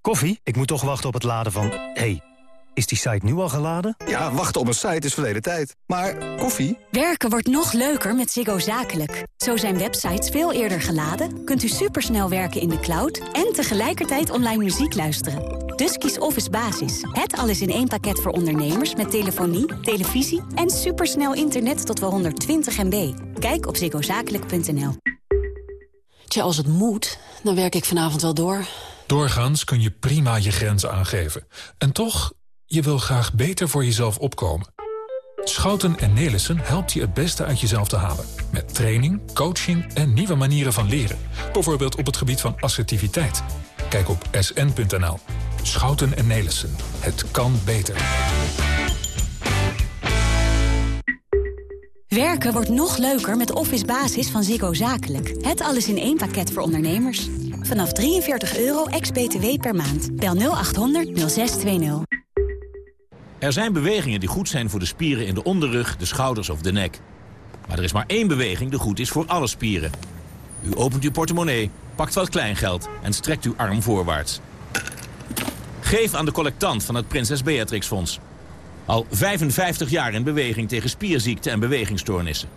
Koffie? Ik moet toch wachten op het laden van... Hey. Is die site nu al geladen? Ja, wachten op een site is verleden tijd. Maar koffie? Werken wordt nog leuker met Ziggo Zakelijk. Zo zijn websites veel eerder geladen, kunt u supersnel werken in de cloud... en tegelijkertijd online muziek luisteren. Dus kies Office Basis. Het alles in één pakket voor ondernemers met telefonie, televisie... en supersnel internet tot wel 120 MB. Kijk op ziggozakelijk.nl. Tja, als het moet, dan werk ik vanavond wel door. Doorgaans kun je prima je grenzen aangeven. En toch je wil graag beter voor jezelf opkomen. Schouten en Nelissen helpt je het beste uit jezelf te halen. Met training, coaching en nieuwe manieren van leren. Bijvoorbeeld op het gebied van assertiviteit. Kijk op sn.nl. Schouten en Nelissen. Het kan beter. Werken wordt nog leuker met Office Basis van Ziggo Zakelijk. Het alles in één pakket voor ondernemers. Vanaf 43 euro ex-BTW per maand. Bel 0800 0620. Er zijn bewegingen die goed zijn voor de spieren in de onderrug, de schouders of de nek. Maar er is maar één beweging die goed is voor alle spieren. U opent uw portemonnee, pakt wat kleingeld en strekt uw arm voorwaarts. Geef aan de collectant van het Prinses Beatrix Fonds. Al 55 jaar in beweging tegen spierziekten en bewegingsstoornissen.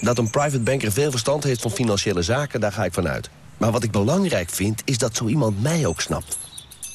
Dat een private banker veel verstand heeft van financiële zaken, daar ga ik vanuit. Maar wat ik belangrijk vind, is dat zo iemand mij ook snapt.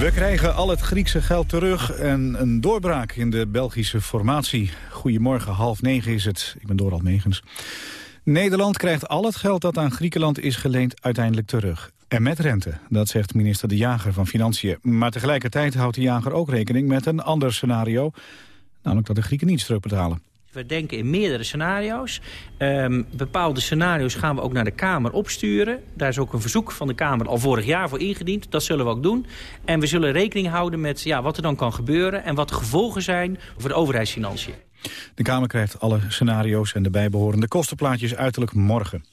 We krijgen al het Griekse geld terug en een doorbraak in de Belgische formatie. Goedemorgen, half negen is het. Ik ben Dorald Megens. Nederland krijgt al het geld dat aan Griekenland is geleend uiteindelijk terug. En met rente, dat zegt minister De Jager van Financiën. Maar tegelijkertijd houdt De Jager ook rekening met een ander scenario. Namelijk dat de Grieken niets terugbetalen. We denken in meerdere scenario's. Um, bepaalde scenario's gaan we ook naar de Kamer opsturen. Daar is ook een verzoek van de Kamer al vorig jaar voor ingediend. Dat zullen we ook doen. En we zullen rekening houden met ja, wat er dan kan gebeuren... en wat de gevolgen zijn voor de overheidsfinanciën. De Kamer krijgt alle scenario's en de bijbehorende kostenplaatjes uiterlijk morgen.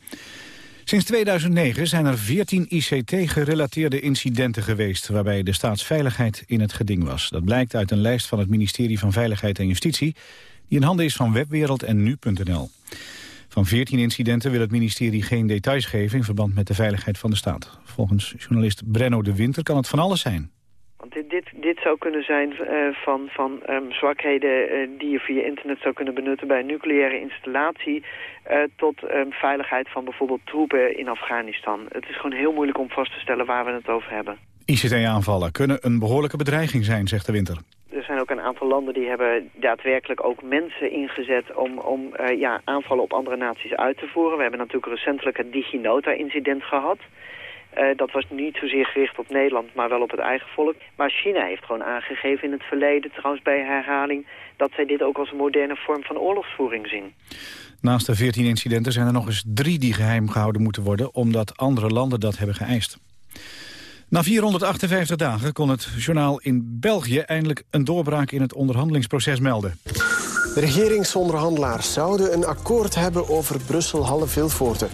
Sinds 2009 zijn er 14 ICT-gerelateerde incidenten geweest... waarbij de staatsveiligheid in het geding was. Dat blijkt uit een lijst van het ministerie van Veiligheid en Justitie die in handen is van Webwereld en Nu.nl. Van 14 incidenten wil het ministerie geen details geven... in verband met de veiligheid van de staat. Volgens journalist Brenno de Winter kan het van alles zijn. Want dit, dit, dit zou kunnen zijn uh, van, van um, zwakheden uh, die je via internet zou kunnen benutten bij een nucleaire installatie... Uh, tot um, veiligheid van bijvoorbeeld troepen in Afghanistan. Het is gewoon heel moeilijk om vast te stellen waar we het over hebben. ICT-aanvallen kunnen een behoorlijke bedreiging zijn, zegt de Winter er zijn ook een aantal landen die hebben daadwerkelijk ook mensen ingezet om, om uh, ja, aanvallen op andere naties uit te voeren. We hebben natuurlijk recentelijk het DigiNota-incident gehad. Uh, dat was niet zozeer gericht op Nederland, maar wel op het eigen volk. Maar China heeft gewoon aangegeven in het verleden, trouwens bij herhaling... dat zij dit ook als een moderne vorm van oorlogsvoering zien. Naast de 14 incidenten zijn er nog eens drie die geheim gehouden moeten worden... omdat andere landen dat hebben geëist. Na 458 dagen kon het journaal in België eindelijk een doorbraak in het onderhandelingsproces melden. De regeringsonderhandelaars zouden een akkoord hebben over Brussel-Halle-Vilvoorde.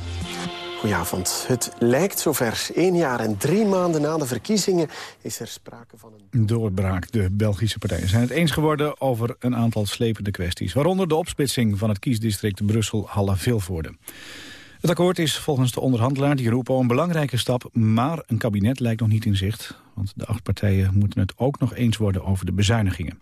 Goedenavond. Het lijkt zover. Eén jaar en drie maanden na de verkiezingen is er sprake van een... Doorbraak. De Belgische partijen zijn het eens geworden over een aantal slepende kwesties. Waaronder de opsplitsing van het kiesdistrict Brussel-Halle-Vilvoorde. Het akkoord is volgens de onderhandelaar die Roepo een belangrijke stap... maar een kabinet lijkt nog niet in zicht. Want de acht partijen moeten het ook nog eens worden over de bezuinigingen.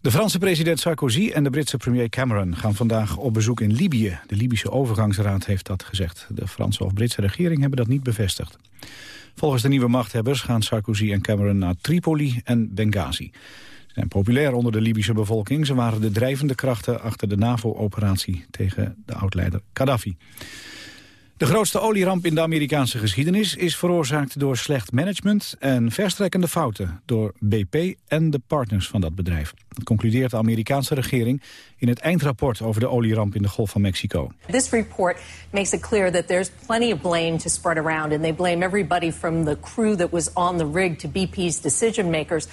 De Franse president Sarkozy en de Britse premier Cameron gaan vandaag op bezoek in Libië. De Libische overgangsraad heeft dat gezegd. De Franse of Britse regering hebben dat niet bevestigd. Volgens de nieuwe machthebbers gaan Sarkozy en Cameron naar Tripoli en Benghazi zijn populair onder de Libische bevolking. Ze waren de drijvende krachten achter de NAVO-operatie tegen de oud-leider Gaddafi. De grootste olieramp in de Amerikaanse geschiedenis is veroorzaakt door slecht management en verstrekkende fouten door BP en de partners van dat bedrijf. Dat concludeert de Amerikaanse regering in het eindrapport over de olieramp in de Golf van Mexico. This report makes it clear that there's plenty of blame to spread around and they blame everybody from the crew that was on the rig to BP's decision makers.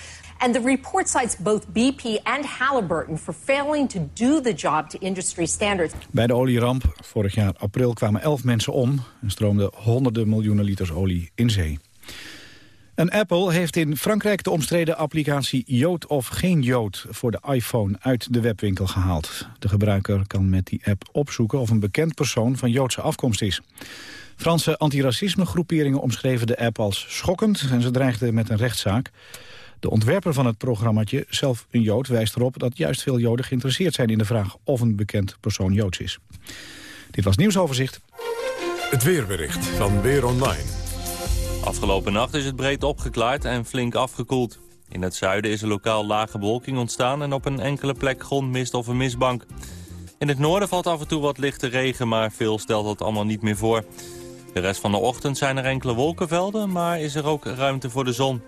And the report cites both BP and Halliburton for failing to do the job to industry standards. Bij de olieramp vorig jaar april kwamen elf mensen om en stroomden honderden miljoenen liters olie in zee. En Apple heeft in Frankrijk de omstreden applicatie Jood of geen Jood voor de iPhone uit de webwinkel gehaald. De gebruiker kan met die app opzoeken of een bekend persoon van Joodse afkomst is. Franse antiracisme-groeperingen omschreven de app als schokkend en ze dreigden met een rechtszaak. De ontwerper van het programmaatje, zelf een Jood, wijst erop dat juist veel Joden geïnteresseerd zijn in de vraag of een bekend persoon Joods is. Dit was nieuwsoverzicht. Het weerbericht van Weer Online. Afgelopen nacht is het breed opgeklaard en flink afgekoeld. In het zuiden is er lokaal lage bewolking ontstaan... en op een enkele plek grondmist of een mistbank. In het noorden valt af en toe wat lichte regen... maar veel stelt dat allemaal niet meer voor. De rest van de ochtend zijn er enkele wolkenvelden... maar is er ook ruimte voor de zon.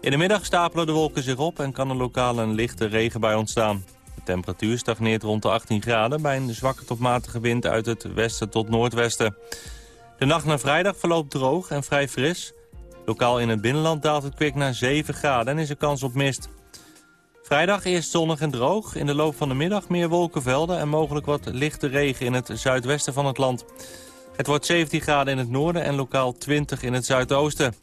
In de middag stapelen de wolken zich op... en kan er lokaal een lichte regenbui ontstaan. De temperatuur stagneert rond de 18 graden... bij een zwakke tot matige wind uit het westen tot noordwesten. De nacht naar vrijdag verloopt droog en vrij fris. Lokaal in het binnenland daalt het kwik naar 7 graden en is er kans op mist. Vrijdag eerst zonnig en droog. In de loop van de middag meer wolkenvelden en mogelijk wat lichte regen in het zuidwesten van het land. Het wordt 17 graden in het noorden en lokaal 20 in het zuidoosten.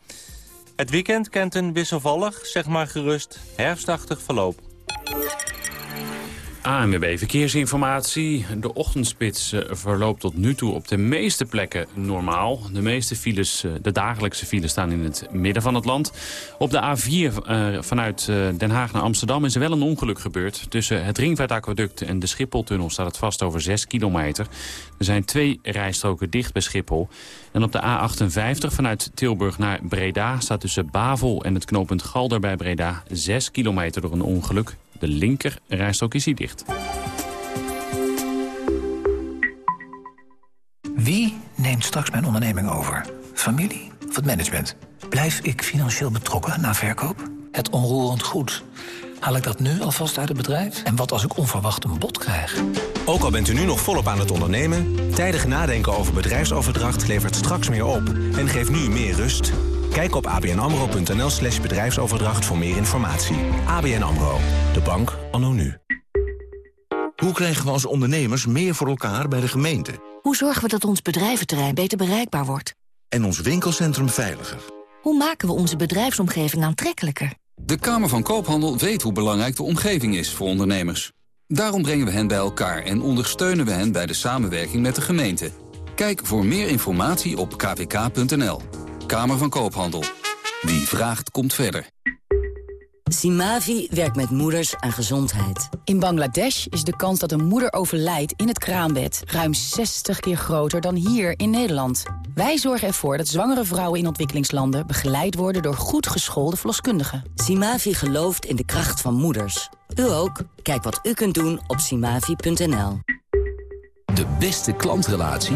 Het weekend kent een wisselvallig, zeg maar gerust, herfstachtig verloop. ANWB Verkeersinformatie. De ochtendspits eh, verloopt tot nu toe op de meeste plekken normaal. De meeste files, eh, de dagelijkse files, staan in het midden van het land. Op de A4 uh, eh, vanuit Den Haag naar Amsterdam is er wel een ongeluk gebeurd. Tussen het Ringvaartaquaduct en de Schipholtunnel staat het vast over 6 kilometer. Er zijn twee rijstroken dicht bij Schiphol. En op de A58 vanuit Tilburg naar Breda staat tussen Bavel en het knooppunt Galder bij Breda 6 kilometer door een ongeluk. De linker rijstrook is hier dicht. Wie neemt straks mijn onderneming over? Familie of het management? Blijf ik financieel betrokken na verkoop? Het onroerend goed. Haal ik dat nu alvast uit het bedrijf? En wat als ik onverwacht een bod krijg? Ook al bent u nu nog volop aan het ondernemen... tijdig nadenken over bedrijfsoverdracht levert straks meer op... en geeft nu meer rust. Kijk op abnamro.nl slash bedrijfsoverdracht voor meer informatie. ABN AMRO, de bank anno nu. Hoe krijgen we als ondernemers meer voor elkaar bij de gemeente? Hoe zorgen we dat ons bedrijventerrein beter bereikbaar wordt? En ons winkelcentrum veiliger? Hoe maken we onze bedrijfsomgeving aantrekkelijker? De Kamer van Koophandel weet hoe belangrijk de omgeving is voor ondernemers. Daarom brengen we hen bij elkaar en ondersteunen we hen bij de samenwerking met de gemeente. Kijk voor meer informatie op kvk.nl. Kamer van Koophandel. Wie vraagt, komt verder. Simavi werkt met moeders aan gezondheid. In Bangladesh is de kans dat een moeder overlijdt in het kraambed... ruim 60 keer groter dan hier in Nederland. Wij zorgen ervoor dat zwangere vrouwen in ontwikkelingslanden... begeleid worden door goed geschoolde verloskundigen. Simavi gelooft in de kracht van moeders. U ook? Kijk wat u kunt doen op simavi.nl. De beste klantrelatie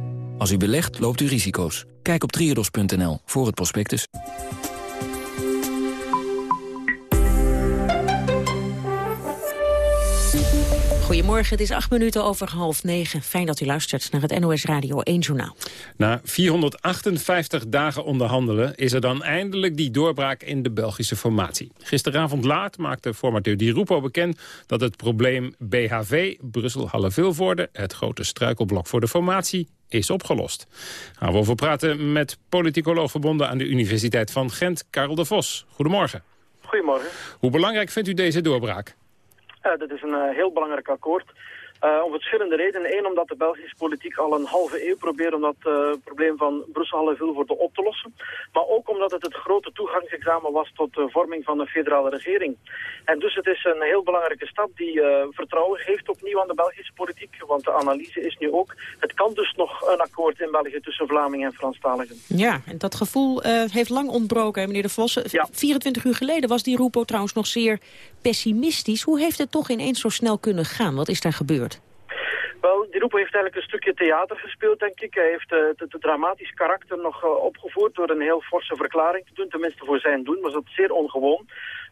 Als u belegt, loopt u risico's. Kijk op triodos.nl voor het prospectus. Goedemorgen, het is acht minuten over half negen. Fijn dat u luistert naar het NOS Radio 1 Journaal. Na 458 dagen onderhandelen is er dan eindelijk die doorbraak in de Belgische formatie. Gisteravond laat maakte formateur Di Rupo bekend dat het probleem BHV, Brussel-Halle-Vilvoorde, het grote struikelblok voor de formatie, is opgelost. Gaan we over praten met politicoloog verbonden aan de Universiteit van Gent, Karel de Vos. Goedemorgen. Goedemorgen. Hoe belangrijk vindt u deze doorbraak? Uh, dat is een uh, heel belangrijk akkoord. Uh, om verschillende redenen. Eén, omdat de Belgische politiek al een halve eeuw probeert om dat uh, probleem van Brussel-Halle-Vilvoorde op te lossen. Maar ook omdat het het grote toegangsexamen was tot de vorming van een federale regering. En dus het is een heel belangrijke stap die uh, vertrouwen geeft opnieuw aan de Belgische politiek. Want de analyse is nu ook, het kan dus nog een akkoord in België tussen Vlamingen en Franstaligen. Ja, en dat gevoel heeft lang ontbroken, meneer De Vos. Ja. 24 uur geleden was die Roepo trouwens nog zeer pessimistisch. Hoe heeft het toch ineens zo snel kunnen gaan? Wat is daar gebeurd? Wel, die Roepo heeft eigenlijk een stukje theater gespeeld, denk ik. Hij heeft uh, het, het dramatisch karakter nog uh, opgevoerd door een heel forse verklaring te doen. Tenminste voor zijn doen, was dat zeer ongewoon.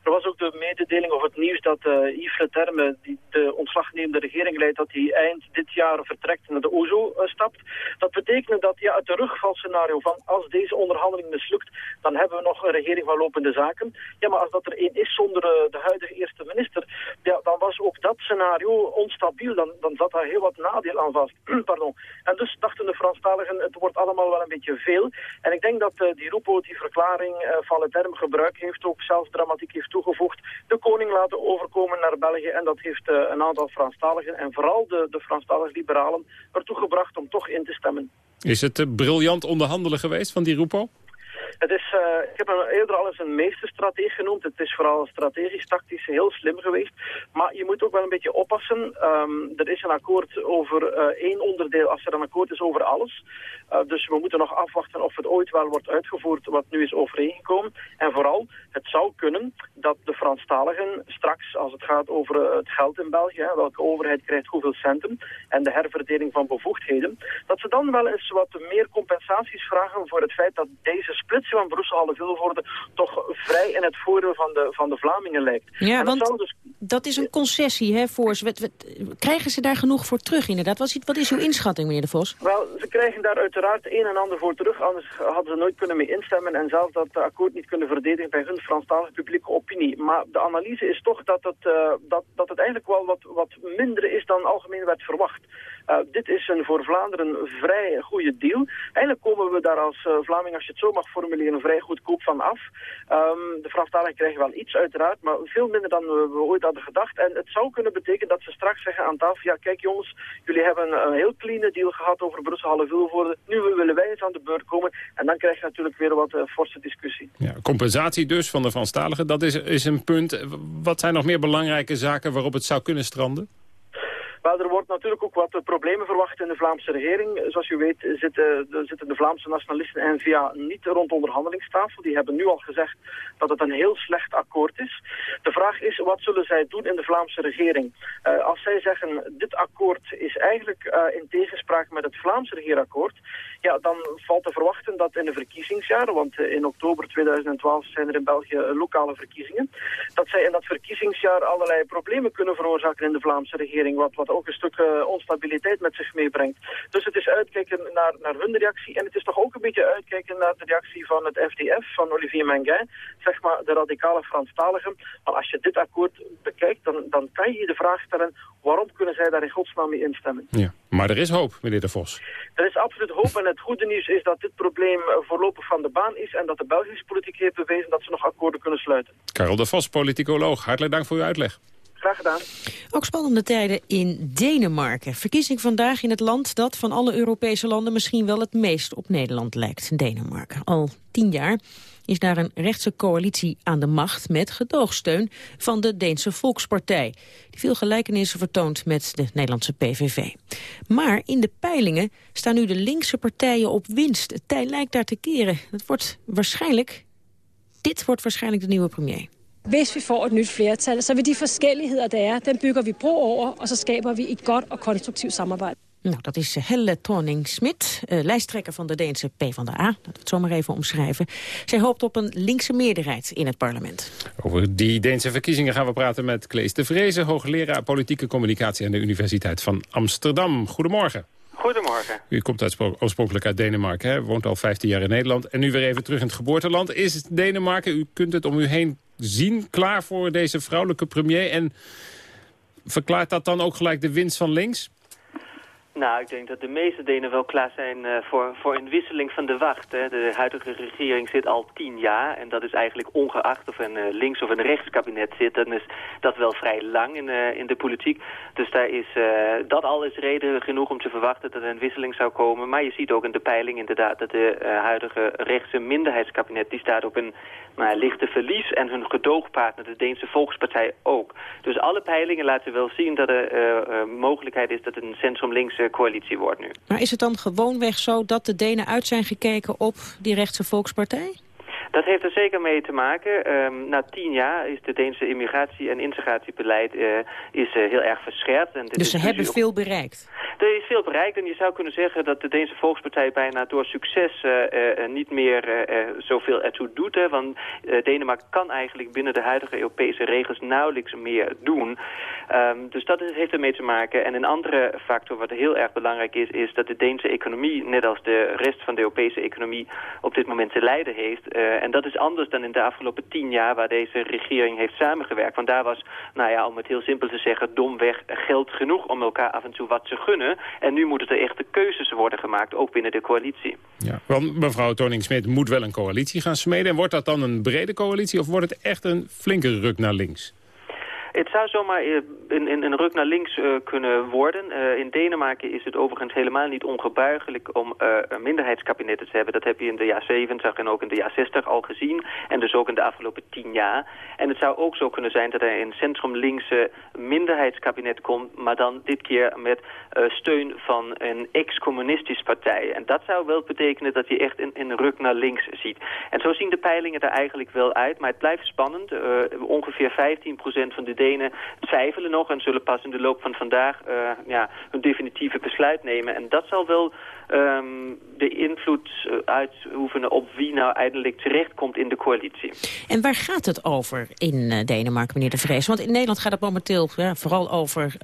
Er was ook de, de mededeling of het nieuws dat uh, Yves Leterme, die de ontslagnemende regering leidt, dat hij eind dit jaar vertrekt naar de OZO stapt. Dat betekent dat ja, het terugvalscenario van als deze onderhandeling mislukt, dan hebben we nog een regering van lopende zaken. Ja, maar als dat er één is zonder de huidige eerste minister, ja, dan was ook dat scenario onstabiel. Dan, dan zat daar heel wat nadeel aan vast. *clears throat* Pardon. En dus dachten de Franstaligen, het wordt allemaal wel een beetje veel. En ik denk dat die Rupo die verklaring van het term gebruik heeft, ook zelfs dramatiek heeft toegevoegd, de koning laten overkomen naar België. En dat heeft uh, een aantal Franstaligen en vooral de, de Franstalige liberalen ertoe gebracht om toch in te stemmen. Is het briljant onderhandelen geweest van die Rupo? Het is, uh, ik heb hem eerder al eens een meesterstrategie genoemd. Het is vooral strategisch-tactisch heel slim geweest. Maar je moet ook wel een beetje oppassen. Um, er is een akkoord over uh, één onderdeel als er een akkoord is over alles. Uh, dus we moeten nog afwachten of het ooit wel wordt uitgevoerd wat nu is overeengekomen. En vooral, het zou kunnen dat de Franstaligen straks, als het gaat over het geld in België, welke overheid krijgt hoeveel centen en de herverdeling van bevoegdheden, dat ze dan wel eens wat meer compensaties vragen voor het feit dat deze splitsing van Brussel-Halle-Vilvoorde toch vrij in het voordeel van de, van de Vlamingen lijkt. Ja, want dat, dus... dat is een concessie hè, voor ze. Krijgen ze daar genoeg voor terug inderdaad? Wat is, wat is uw inschatting, meneer De Vos? Wel, ze krijgen daar uiteraard een en ander voor terug. Anders hadden ze nooit kunnen mee instemmen en zelfs dat akkoord niet kunnen verdedigen bij hun Franstalige publieke opinie. Maar de analyse is toch dat het, uh, dat, dat het eigenlijk wel wat, wat minder is dan algemeen werd verwacht. Uh, dit is een voor Vlaanderen vrij goede deal. Eigenlijk komen we daar als uh, Vlaming, als je het zo mag formuleren, vrij goedkoop van af. Um, de Franstaligen krijgen wel iets uiteraard, maar veel minder dan we ooit hadden gedacht. En het zou kunnen betekenen dat ze straks zeggen aan tafel, ja kijk jongens, jullie hebben een, heel clean deal gehad over Brussel-Halle-Vilvoorde. Nu willen wij eens aan de beurt komen. En dan krijg je natuurlijk weer wat uh, forse discussie. Ja, compensatie dus van de Franstaligen, dat is, is een punt. Wat zijn nog meer belangrijke zaken waarop het zou kunnen stranden? Wel, er wordt natuurlijk ook wat problemen verwacht in de Vlaamse regering. Zoals u weet zitten de, zitten de Vlaamse nationalisten en via niet rond de onderhandelingstafel. Die hebben nu al gezegd dat het een heel slecht akkoord is. De vraag is, wat zullen zij doen in de Vlaamse regering? Uh, als zij zeggen, dit akkoord is eigenlijk uh, in tegenspraak met het Vlaamse regeerakkoord, ja, dan valt te verwachten dat in de verkiezingsjaren, want uh, in oktober 2012 zijn er in België lokale verkiezingen, dat zij in dat verkiezingsjaar allerlei problemen kunnen veroorzaken in de Vlaamse regering, wat, wat ook een stuk uh, onstabiliteit met zich meebrengt. Dus het is uitkijken naar, naar hun reactie en het is toch ook een beetje uitkijken naar de reactie van het FDF, van Olivier Menguin, zeg maar de radicale Franstaligen. Maar als je dit akkoord bekijkt, dan, dan kan je je de vraag stellen, waarom kunnen zij daar in godsnaam mee instemmen? Ja, maar er is hoop, meneer De Vos. Er is absoluut hoop en het goede nieuws is dat dit probleem voorlopig van de baan is en dat de Belgische politiek heeft bewezen dat ze nog akkoorden kunnen sluiten. Karel De Vos, politicoloog, hartelijk dank voor uw uitleg. Graag gedaan. Ook spannende tijden in Denemarken. Verkiezing vandaag in het land dat van alle Europese landen misschien wel het meest op Nederland lijkt. Denemarken. Al tien jaar is daar een rechtse coalitie aan de macht met gedoogsteun van de Deense Volkspartij. Die veel gelijkenissen vertoont met de Nederlandse PVV. Maar in de peilingen staan nu de linkse partijen op winst. Het tij lijkt daar te keren. Het wordt waarschijnlijk, dit wordt waarschijnlijk de nieuwe premier. Hvis vi får et nyt flertal, så vil de forskelligheder, der er, den bygger vi bro over, og så skaber vi et godt og konstruktivt samarbejde. Nou, dat is Helle Toning-Smit, uh, lijsttrekker van de Deense PvdA. Laten we het zo maar even omschrijven. Zij hoopt op een linkse meerderheid in het parlement. Over die Deense verkiezingen gaan we praten met Klees de Vreese... hoogleraar politieke communicatie aan de Universiteit van Amsterdam. Goedemorgen. Goedemorgen. U komt oorspronkelijk uit Denemarken, hè? woont al 15 jaar in Nederland... en nu weer even terug in het geboorteland. Is Denemarken, u kunt het om u heen zien, klaar voor deze vrouwelijke premier... en verklaart dat dan ook gelijk de winst van links? Nou, ik denk dat de meeste Denen wel klaar zijn uh, voor, voor een wisseling van de wacht. Hè. De huidige regering zit al tien jaar en dat is eigenlijk ongeacht of een uh, links- of een rechtskabinet zit. Dan is dat wel vrij lang in, uh, in de politiek. Dus daar is, dat al is reden genoeg om te verwachten dat er een wisseling zou komen. Maar je ziet ook in de peiling inderdaad dat de huidige rechtse minderheidskabinet... die staat op een maar lichte verlies en hun gedoogpartner, de Deense Volkspartij, ook. Dus alle peilingen laten wel zien dat er mogelijkheid is dat een centrum-linkse coalitie wordt nu. Maar is het dan gewoonweg zo dat de Denen uit zijn gekeken op die rechtse Volkspartij? Dat heeft er zeker mee te maken. Um, na tien jaar is de Deense immigratie- en integratiebeleid uh, is, uh, heel erg verscherpt. En dus ze hebben veel bereikt? Er is veel bereikt en je zou kunnen zeggen dat de Deense Volkspartij bijna door succes uh, niet meer zoveel ertoe doet. Hè, want Denemarken kan eigenlijk binnen de huidige Europese regels nauwelijks meer doen. Um, dus dat heeft ermee te maken. En een andere factor wat heel erg belangrijk is, is dat de Deense economie, net als de rest van de Europese economie, op dit moment te lijden heeft. En dat is anders dan in de afgelopen tien jaar waar deze regering heeft samengewerkt. Want daar was, nou ja, om het heel simpel te zeggen, domweg geld genoeg om elkaar af en toe wat te gunnen. En nu moeten er echte keuzes worden gemaakt, ook binnen de coalitie. Ja, want mevrouw Toning-Smit moet wel een coalitie gaan smeden. En wordt dat dan een brede coalitie of wordt het echt een flinke ruk naar links? Het zou zomaar eh, een, een, ruk naar links uh, kunnen worden. Uh, in Denemarken is het overigens helemaal niet ongebuigelijk om minderheidskabinetten te hebben. Dat heb je in de jaren 70 en ook in de jaren 60 al gezien. En dus ook in de afgelopen tien jaar. En het zou ook zo kunnen zijn dat er een centrum-linkse minderheidskabinet komt. Maar dan dit keer met steun van een ex-communistische partij. En dat zou wel betekenen dat je echt een, een ruk naar links ziet. En zo zien de peilingen er eigenlijk wel uit. Maar het blijft spannend. ongeveer 15% van de Denen twijfelen nog en zullen pas in de loop van vandaag uh, ja, hun definitieve besluit nemen. En dat zal wel um, de invloed uh, uitoefenen op wie nou eindelijk terechtkomt in de coalitie. En waar gaat het over in uh, Denemarken, meneer De Vrees? Want in Nederland gaat het momenteel ja, vooral over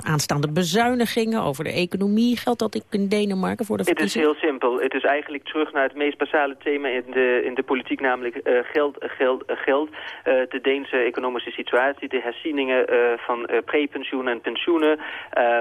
aanstaande bezuinigingen, over de economie. Geldt dat in Denemarken voor de verkiezingen? Het is heel simpel. Het is eigenlijk terug naar het meest basale thema in de, in de politiek, namelijk geld, geld, geld. de Deense economische situatie, de herzieningen van prepensioenen en pensioenen.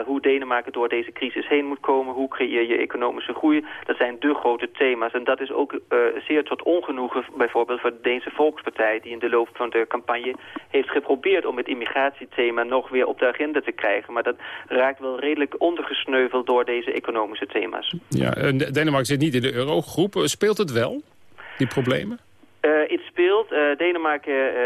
hoe Denemarken door deze crisis heen moet komen. Hoe creëer je economische groei. Dat zijn de grote thema's. En dat is ook uh, zeer tot ongenoegen bijvoorbeeld voor de Deense Volkspartij... die in de loop van de campagne heeft geprobeerd om het immigratiethema nog weer op de agenda te krijgen. Maar dat raakt wel redelijk ondergesneuveld door deze economische thema's. Ja, Denemarken zit niet in de eurogroep. Speelt het wel, die problemen? Het speelt. Uh, Denemarken uh,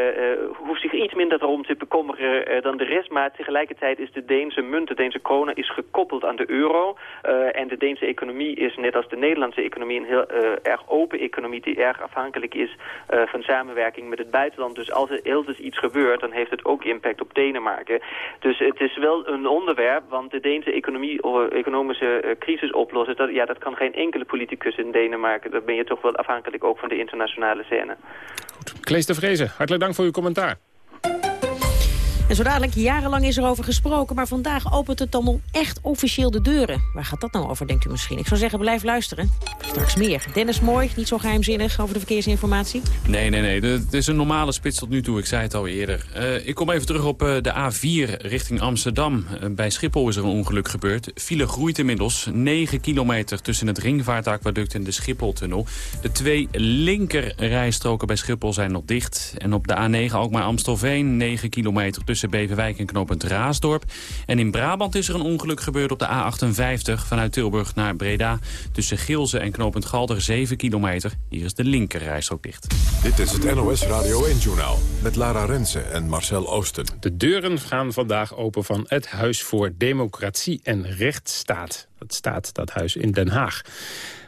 hoeft zich iets minder erom te bekommeren dan de rest. Maar tegelijkertijd is de Deense munt, de Deense krona, is gekoppeld aan de euro. en de Deense economie is, net als de Nederlandse economie, een heel erg open economie die erg afhankelijk is van samenwerking met het buitenland. Dus als er elders iets gebeurt, dan heeft het ook impact op Denemarken. Dus het is wel een onderwerp, want de Deense economie, economische crisis oplossen, dat, ja, dat kan geen enkele politicus in Denemarken. Dan ben je toch wel afhankelijk ook van de internationale scène. Goed. Klees de Vrezen, hartelijk dank voor uw commentaar. En zo dadelijk, jarenlang is er over gesproken... maar vandaag opent het dan echt officieel de deuren. Waar gaat dat nou over, denkt u misschien? Ik zou zeggen, blijf luisteren. Straks meer. Dennis Mooi, niet zo geheimzinnig over de verkeersinformatie? Nee, nee, nee. Het is een normale spits tot nu toe. Ik zei het al eerder. Uh, ik kom even terug op uh, de A4 richting Amsterdam. Uh, bij Schiphol is er een ongeluk gebeurd. File groeit inmiddels. 9 kilometer tussen het Ringvaartaquaduct en de Schipholtunnel. De twee linker rijstroken bij Schiphol zijn nog dicht. En op de A9 ook maar Amstelveen. 9 kilometer tussen tussen Beverwijk en knooppunt Raasdorp. En in Brabant is er een ongeluk gebeurd op de A58 vanuit Tilburg naar Breda. Tussen Gilze en knooppunt Galder 7 kilometer. Hier is de linkerreis ook dicht. Dit is het NOS Radio 1-journaal met Lara Rensen en Marcel Oosten. De deuren gaan vandaag open van het Huis voor Democratie en Rechtsstaat. Dat staat, dat huis, in Den Haag.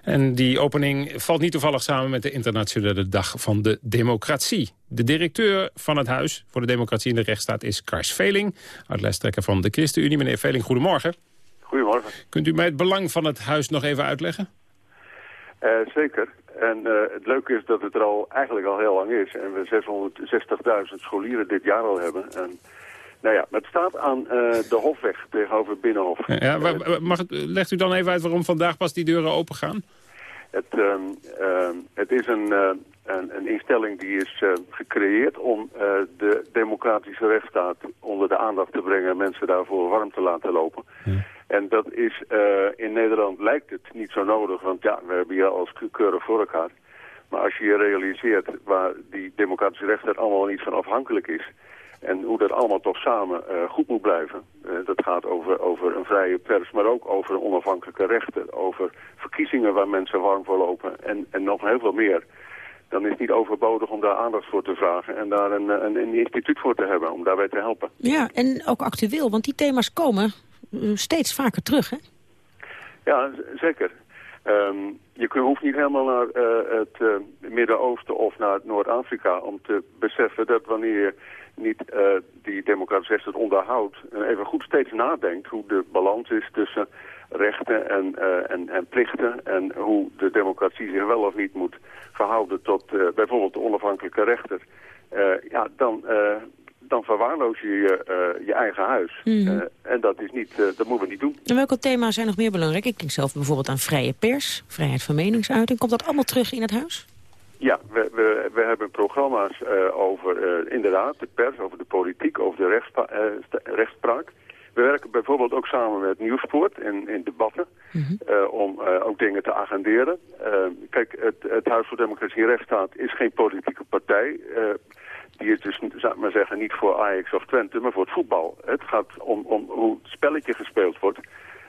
En die opening valt niet toevallig samen met de internationale dag van de democratie. De directeur van het Huis voor de Democratie en de Rechtsstaat is Kars Veling. Uitlijsttrekker van de ChristenUnie. Meneer Veling, goedemorgen. Goedemorgen. Kunt u mij het belang van het Huis nog even uitleggen? Uh, zeker. En uh, het leuke is dat het er al eigenlijk al heel lang is. En we 660.000 scholieren dit jaar al hebben. En nou ja, het staat aan uh, de Hofweg tegenover Binnenhof. Ja, mag het, legt u dan even uit waarom vandaag pas die deuren open gaan? Het, uh, uh, het is een, uh, een, een, instelling die is gecreëerd om de democratische rechtsstaat onder de aandacht te brengen... en mensen daarvoor warm te laten lopen. En dat is, in Nederland lijkt het niet zo nodig, want ja, we hebben hier alles keurig voor elkaar. Maar als je je realiseert waar die democratische rechtsstaat allemaal niet van afhankelijk is... En hoe dat allemaal toch samen uh, goed moet blijven. Uh, dat gaat over, over een vrije pers, maar ook over onafhankelijke rechten. Over verkiezingen waar mensen warm voor lopen en, en nog heel veel meer. Dan is het niet overbodig om daar aandacht voor te vragen en daar een, een, een instituut voor te hebben om daarbij te helpen. Ja, en ook actueel, want die thema's komen uh, steeds vaker terug, hè? Ja, zeker. Um, je hoeft niet helemaal naar uh, het uh, Midden-Oosten of naar Noord-Afrika om te beseffen dat wanneer je niet uh, die democratische rechtsstaat onderhoudt... en even goed steeds nadenkt hoe de balans is tussen rechten en, uh, en, en, plichten en hoe de democratie zich wel of niet moet verhouden tot uh, bijvoorbeeld de onafhankelijke rechter, ja, dan, dan verwaarloos je je, je eigen huis. Mm. en dat, is niet, dat moeten we niet doen. En welke thema's zijn nog meer belangrijk? Ik denk zelf bijvoorbeeld aan vrije pers, vrijheid van meningsuiting. Komt dat allemaal terug in het huis? Ja, we, we, we hebben programma's over inderdaad de pers, over de politiek, over de rechtspra rechtspraak. We werken bijvoorbeeld ook samen met Nieuwsport in, in debatten mm om ook dingen te agenderen. Kijk, het, het Huis voor Democratie en Rechtsstaat is geen politieke partij. die is dus, zou ik maar zeggen, niet voor Ajax of Twente, maar voor het voetbal. Het gaat om, om hoe het spelletje gespeeld wordt.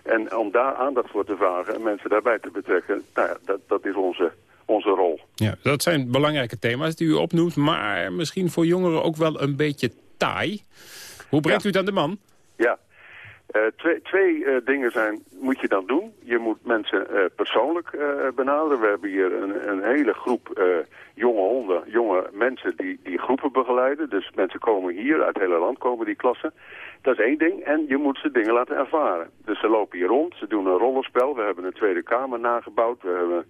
En om daar aandacht voor te vragen en mensen daarbij te betrekken, nou ja, dat, dat is onze, onze rol. Ja, dat zijn belangrijke thema's die u opnoemt, maar misschien voor jongeren ook wel een beetje taai. Hoe brengt ja. u het aan de man? Ja, uh, twee, twee uh, dingen zijn, moet je dan doen. Je moet mensen uh, persoonlijk benaderen. We hebben hier een, een hele groep jonge honden, jonge mensen die, die groepen begeleiden. Dus mensen komen hier, uit het hele land komen die klassen. Dat is één ding. En je moet ze dingen laten ervaren. Dus ze lopen hier rond, ze doen een rollenspel. We hebben een Tweede Kamer nagebouwd. We hebben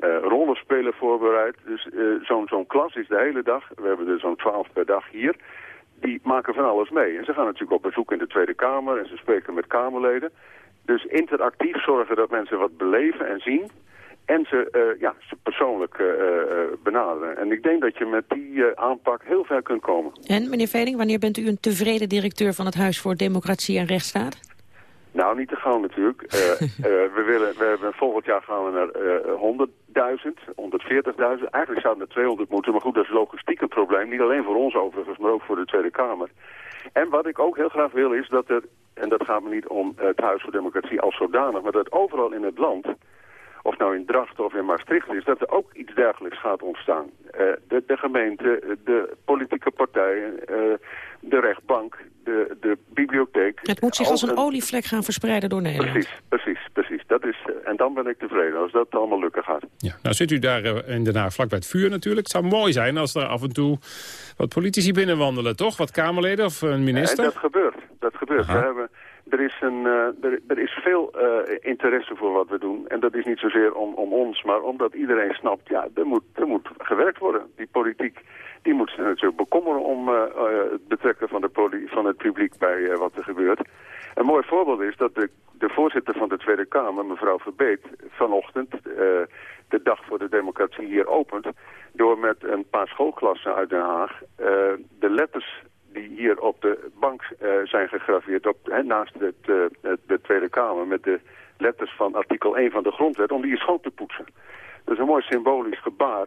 uh, rollenspelen voorbereid. Dus uh, zo'n zo'n klas is de hele dag. We hebben er zo'n twaalf per dag hier die maken van alles mee. En ze gaan natuurlijk op bezoek in de Tweede Kamer en ze spreken met Kamerleden. Dus interactief zorgen dat mensen wat beleven en zien en ze, uh, ja, ze persoonlijk benaderen. En ik denk dat je met die aanpak heel ver kunt komen. En meneer Veling, wanneer bent u een tevreden directeur van het Huis voor Democratie en Rechtsstaat? Nou, niet te gauw natuurlijk. Uh, uh, *laughs* we, willen, we hebben volgend jaar gaan we naar uh, 100.000, 140.000. Eigenlijk zouden er 200 moeten, maar goed, dat is logistiek een probleem. Niet alleen voor ons overigens, maar ook voor de Tweede Kamer. En wat ik ook heel graag wil is dat er, en dat gaat me niet om het Huis voor Democratie als zodanig, maar dat overal in het land of nou in Drachten of in Maastricht is, dat er ook iets dergelijks gaat ontstaan. Uh, de, de, gemeente, de politieke partijen, uh, de rechtbank, de, de bibliotheek. Het moet zich als een, olievlek gaan verspreiden door Nederland. Precies, precies, precies. Dat is, en dan ben ik tevreden als dat allemaal lukken gaat. Ja, nou zit u daar in Den Haag vlakbij het vuur natuurlijk. Het zou mooi zijn als er af en toe wat politici binnenwandelen, toch? Wat Kamerleden of een minister? Dat gebeurt, dat gebeurt. We hebben er is, een, uh, er, is veel uh, interesse voor wat we doen. En dat is niet zozeer om, om ons, maar omdat iedereen snapt... ja, er moet, er moet gewerkt worden. Die politiek die moet zich natuurlijk bekommeren om uh, het betrekken van, de van het publiek bij wat er gebeurt. Een mooi voorbeeld is dat de, de voorzitter van de Tweede Kamer, mevrouw Verbeet... vanochtend de dag voor de democratie hier opent... door met een paar schoolklassen uit Den Haag de letters die hier op de bank uh, zijn gegraveerd, op, hè, naast het, uh, de Tweede Kamer, met de letters van artikel 1 van de grondwet, om die schoon te poetsen. Dat is een mooi symbolisch gebaar.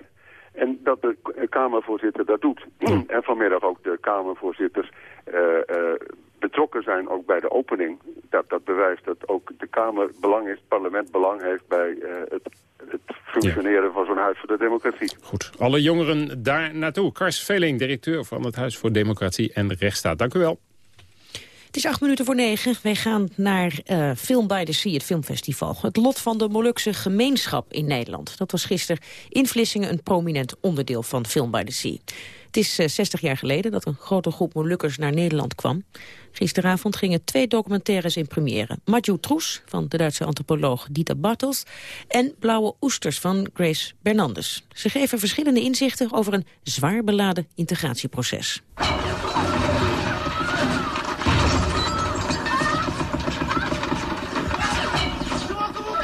En dat de Kamervoorzitter dat doet. En vanmiddag ook de Kamervoorzitters uh, betrokken zijn ook bij de opening. Dat, dat bewijst dat ook de Kamer belang heeft, het parlement belang heeft bij het het functioneren van zo'n Huis voor de Democratie. Goed, alle jongeren daar naartoe. Kars Veling, directeur van het Huis voor Democratie en Rechtsstaat. Dank u wel. Het is acht minuten voor negen. Wij gaan naar uh, Film by the Sea, het filmfestival. Het lot van de Molukse gemeenschap in Nederland. Dat was gisteren in Vlissingen een prominent onderdeel van Film by the Sea. Het is uh, eh, 60 jaar geleden dat een grote groep Molukkers naar Nederland kwam. Gisteravond gingen twee documentaires in première. Matthew Troes van de Duitse antropoloog Dieter Bartels... en Blauwe Oesters van Grace Bernandes. Ze geven verschillende inzichten over een zwaar beladen integratieproces.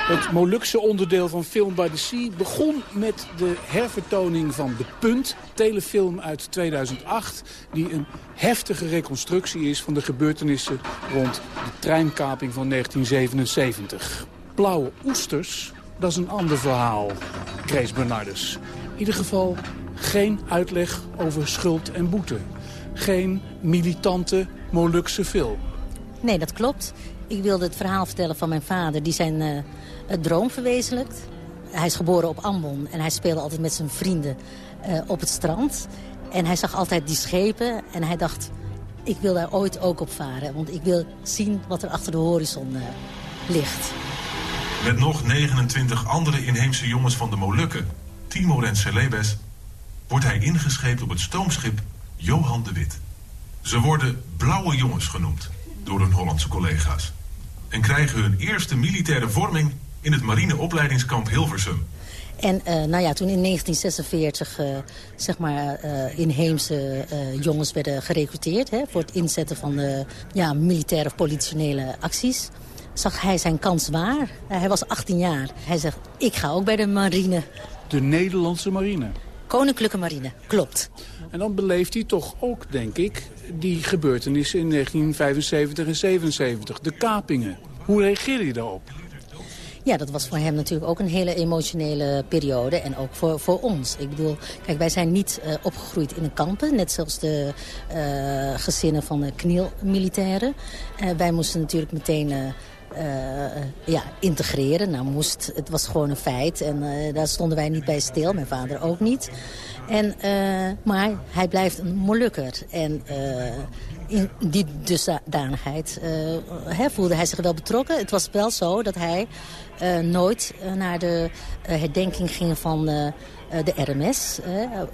Het Molukse onderdeel van Film by the Sea begon met de hervertoning van De Punt, telefilm uit 2008... die een heftige reconstructie is van de gebeurtenissen rond de treinkaping van 1977. Blauwe oesters, dat is een ander verhaal, Grace Bernardus. In ieder geval geen uitleg over schuld en boete. Geen militante Molukse film. Nee, dat klopt. Ik wilde het verhaal vertellen van mijn vader... die zijn uh, droom verwezenlijkt. Hij is geboren op Ambon en hij speelde altijd met zijn vrienden uh, op het strand. En hij zag altijd die schepen en hij dacht... ik wil daar ooit ook op varen. Want ik wil zien wat er achter de horizon uh, ligt. Met nog 29 andere inheemse jongens van de Molukken... Timor en Celebes... wordt hij ingescheept op het stoomschip Johan de Wit. Ze worden blauwe jongens genoemd door hun Hollandse collega's. en krijgen hun eerste militaire vorming in het marineopleidingskamp Hilversum. En uh, nou ja, toen in 1946 uh, zeg maar, uh, inheemse jongens werden gerecruiteerd... Hè, voor het inzetten van de ja, militaire of politionele acties... zag hij zijn kans waar. hij was 18 jaar. Hij zegt, ik ga ook bij de marine. De Nederlandse marine? Koninklijke marine, klopt. En dan beleeft hij toch ook, denk ik, die gebeurtenissen in 1975 en 77. De kapingen. Hoe reageerde je daarop? Ja, dat was voor hem natuurlijk ook een hele emotionele periode. En ook voor, voor ons. Ik bedoel, kijk, wij zijn niet uh, opgegroeid in een kampen. Net zoals de uh, gezinnen van de knielmilitairen. Uh, wij moesten natuurlijk meteen... ja, integreren. Nou, moest, het was gewoon een feit. En daar stonden wij niet bij stil. Mijn vader ook niet. En, maar hij blijft een Molukker. En in die dusdanigheid uh, voelde hij zich wel betrokken. Het was wel zo dat hij uh, nooit uh, naar de herdenking ging van de RMS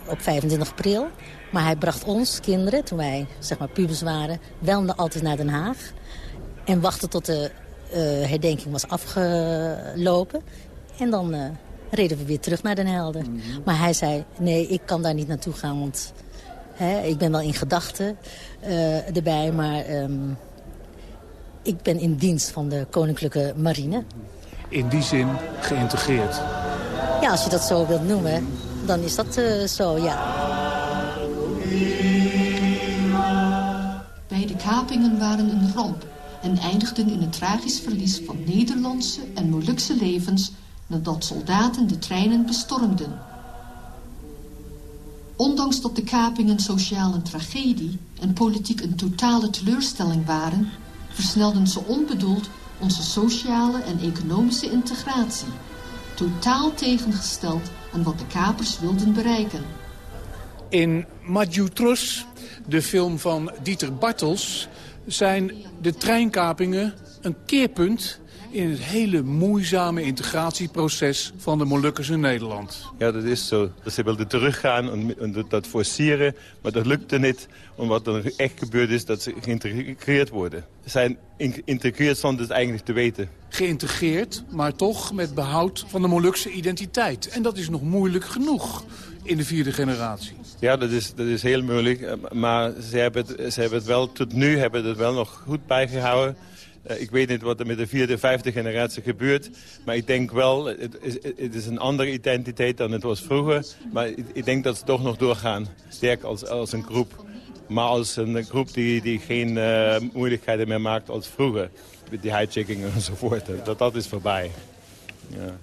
op 25 april. Maar hij bracht ons, kinderen, toen wij zeg maar pubers waren, wel altijd naar Den Haag. En wachtte tot de herdenking was afgelopen. En dan reden we weer terug naar Den Helder. Mm -hmm. Maar hij zei, nee, ik kan daar niet naartoe gaan, want ik ben wel in gedachten uh, erbij, maar um, ik ben in dienst van de Koninklijke Marine. In die zin geïntegreerd? Ja, als je dat zo wilt noemen, dan is dat uh, zo, ja. Beide kapingen waren een ramp en eindigden in het tragisch verlies van Nederlandse en Molukse levens nadat soldaten de treinen bestormden. Ondanks dat de kapingen sociaal een tragedie en politiek een totale teleurstelling waren... versnelden ze onbedoeld onze sociale en economische integratie. Totaal tegengesteld aan wat de kapers wilden bereiken. In Madjutrus, de film van Dieter Bartels... zijn de treinkapingen een keerpunt in het hele moeizame integratieproces van de Molukkers in Nederland. Ja, dat is zo. Ze wilden teruggaan en, dat forceren, maar dat lukte niet. En wat er echt gebeurd is, dat ze geïntegreerd worden. Ze zijn geïntegreerd zonder het eigenlijk te weten. Geïntegreerd, maar toch met behoud van de Molukse identiteit. En dat is nog moeilijk genoeg in de vierde generatie. Ja, dat is, dat is heel moeilijk. Maar ze hebben, het, ze hebben het wel, tot nu hebben het wel nog goed bijgehouden. Uh, ik weet niet wat er met de vierde, vijfde generatie gebeurt. Maar ik denk wel, het is, het is een andere identiteit dan het was vroeger. Maar ik, denk dat ze toch nog doorgaan. Sterk als, als een groep. Maar als een groep die, die geen uh, moeilijkheden meer maakt als vroeger. Met die hijchecking *laughs* enzovoort. Dat, dat is voorbij. Ja.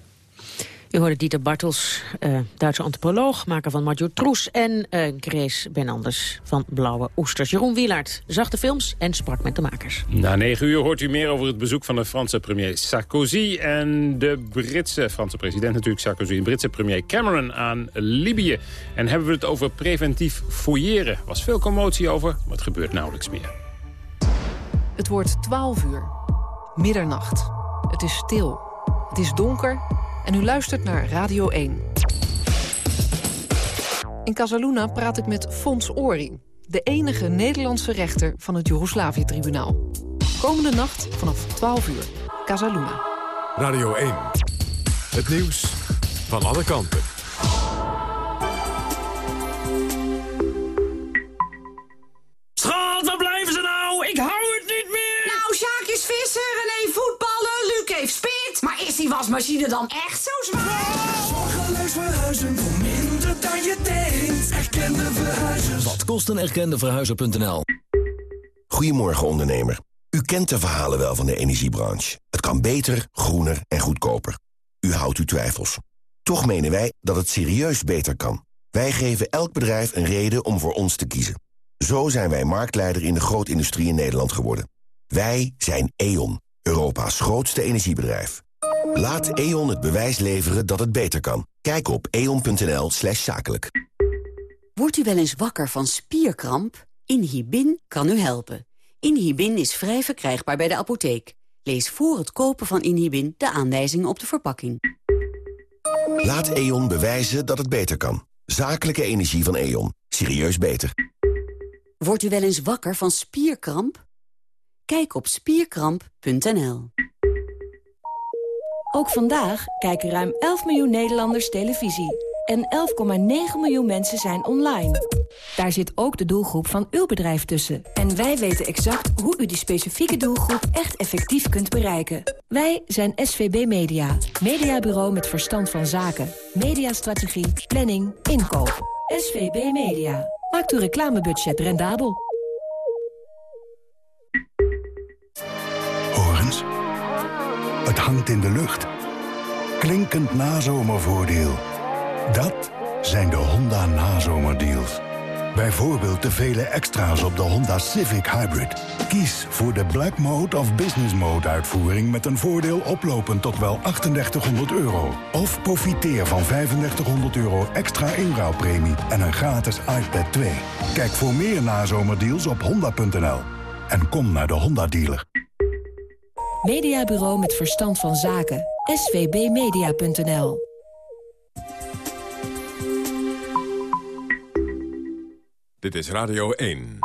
U hoorde Dieter Bartels, uh, Duitse antropoloog, maker van Major Troes... en uh, Grace Benanders van Blauwe Oesters. Jeroen Wielaert zag de films en sprak met de makers. Na negen uur hoort u meer over het bezoek van de Franse premier Sarkozy... en de Britse Franse president natuurlijk Sarkozy... en Britse premier Cameron aan Libië. En hebben we het over preventief fouilleren. Er was veel commotie over, maar het gebeurt nauwelijks meer. Het wordt 12 uur. Middernacht. Het is stil. Het is donker en u luistert naar Radio 1. In Casaluna praat ik met Fons Ori, de enige Nederlandse rechter van het Joegoslavië-tribunaal. Komende nacht vanaf 12 uur. Casaluna. Radio 1. Het nieuws van alle kanten. Wasmachine dan echt zo zwaar? Zorgeloos verhuizen voor minder dan je denkt. Erkende verhuizers. Wat kost een erkende verhuizer.nl? Goedemorgen ondernemer. U kent de verhalen wel van de energiebranche. Het kan beter, groener en goedkoper. U houdt uw twijfels. Toch menen wij dat het serieus beter kan. Wij geven elk bedrijf een reden om voor ons te kiezen. Zo zijn wij marktleider in de grootindustrie in Nederland geworden. Wij zijn E.ON, Europa's grootste energiebedrijf. Laat E.ON het bewijs leveren dat het beter kan. Kijk op eon.nl slash zakelijk. Wordt u wel eens wakker van spierkramp? Inhibin kan u helpen. Inhibin is vrij verkrijgbaar bij de apotheek. Lees voor het kopen van Inhibin de aanwijzingen op de verpakking. Laat E.ON bewijzen dat het beter kan. Zakelijke energie van E.ON. Serieus beter. Wordt u wel eens wakker van spierkramp? Kijk op spierkramp.nl. Ook vandaag kijken ruim 11 miljoen Nederlanders televisie. En 11,9 miljoen mensen zijn online. Daar zit ook de doelgroep van uw bedrijf tussen. En wij weten exact hoe u die specifieke doelgroep echt effectief kunt bereiken. Wij zijn SVB Media. Mediabureau met verstand van zaken. Mediastrategie, planning, inkoop. SVB Media. Maakt uw reclamebudget rendabel. Het hangt in de lucht. Klinkend nazomervoordeel. Dat zijn de Honda nazomerdeals. Bijvoorbeeld de vele extra's op de Honda Civic Hybrid. Kies voor de Black Mode of Business Mode uitvoering... met een voordeel oplopend tot wel 3800 euro. Of profiteer van 3500 euro extra inruilpremie... en een gratis iPad 2. Kijk voor meer nazomerdeals op honda.nl. En kom naar de Honda dealer. Mediabureau met verstand van zaken. svbmedia.nl Dit is Radio 1.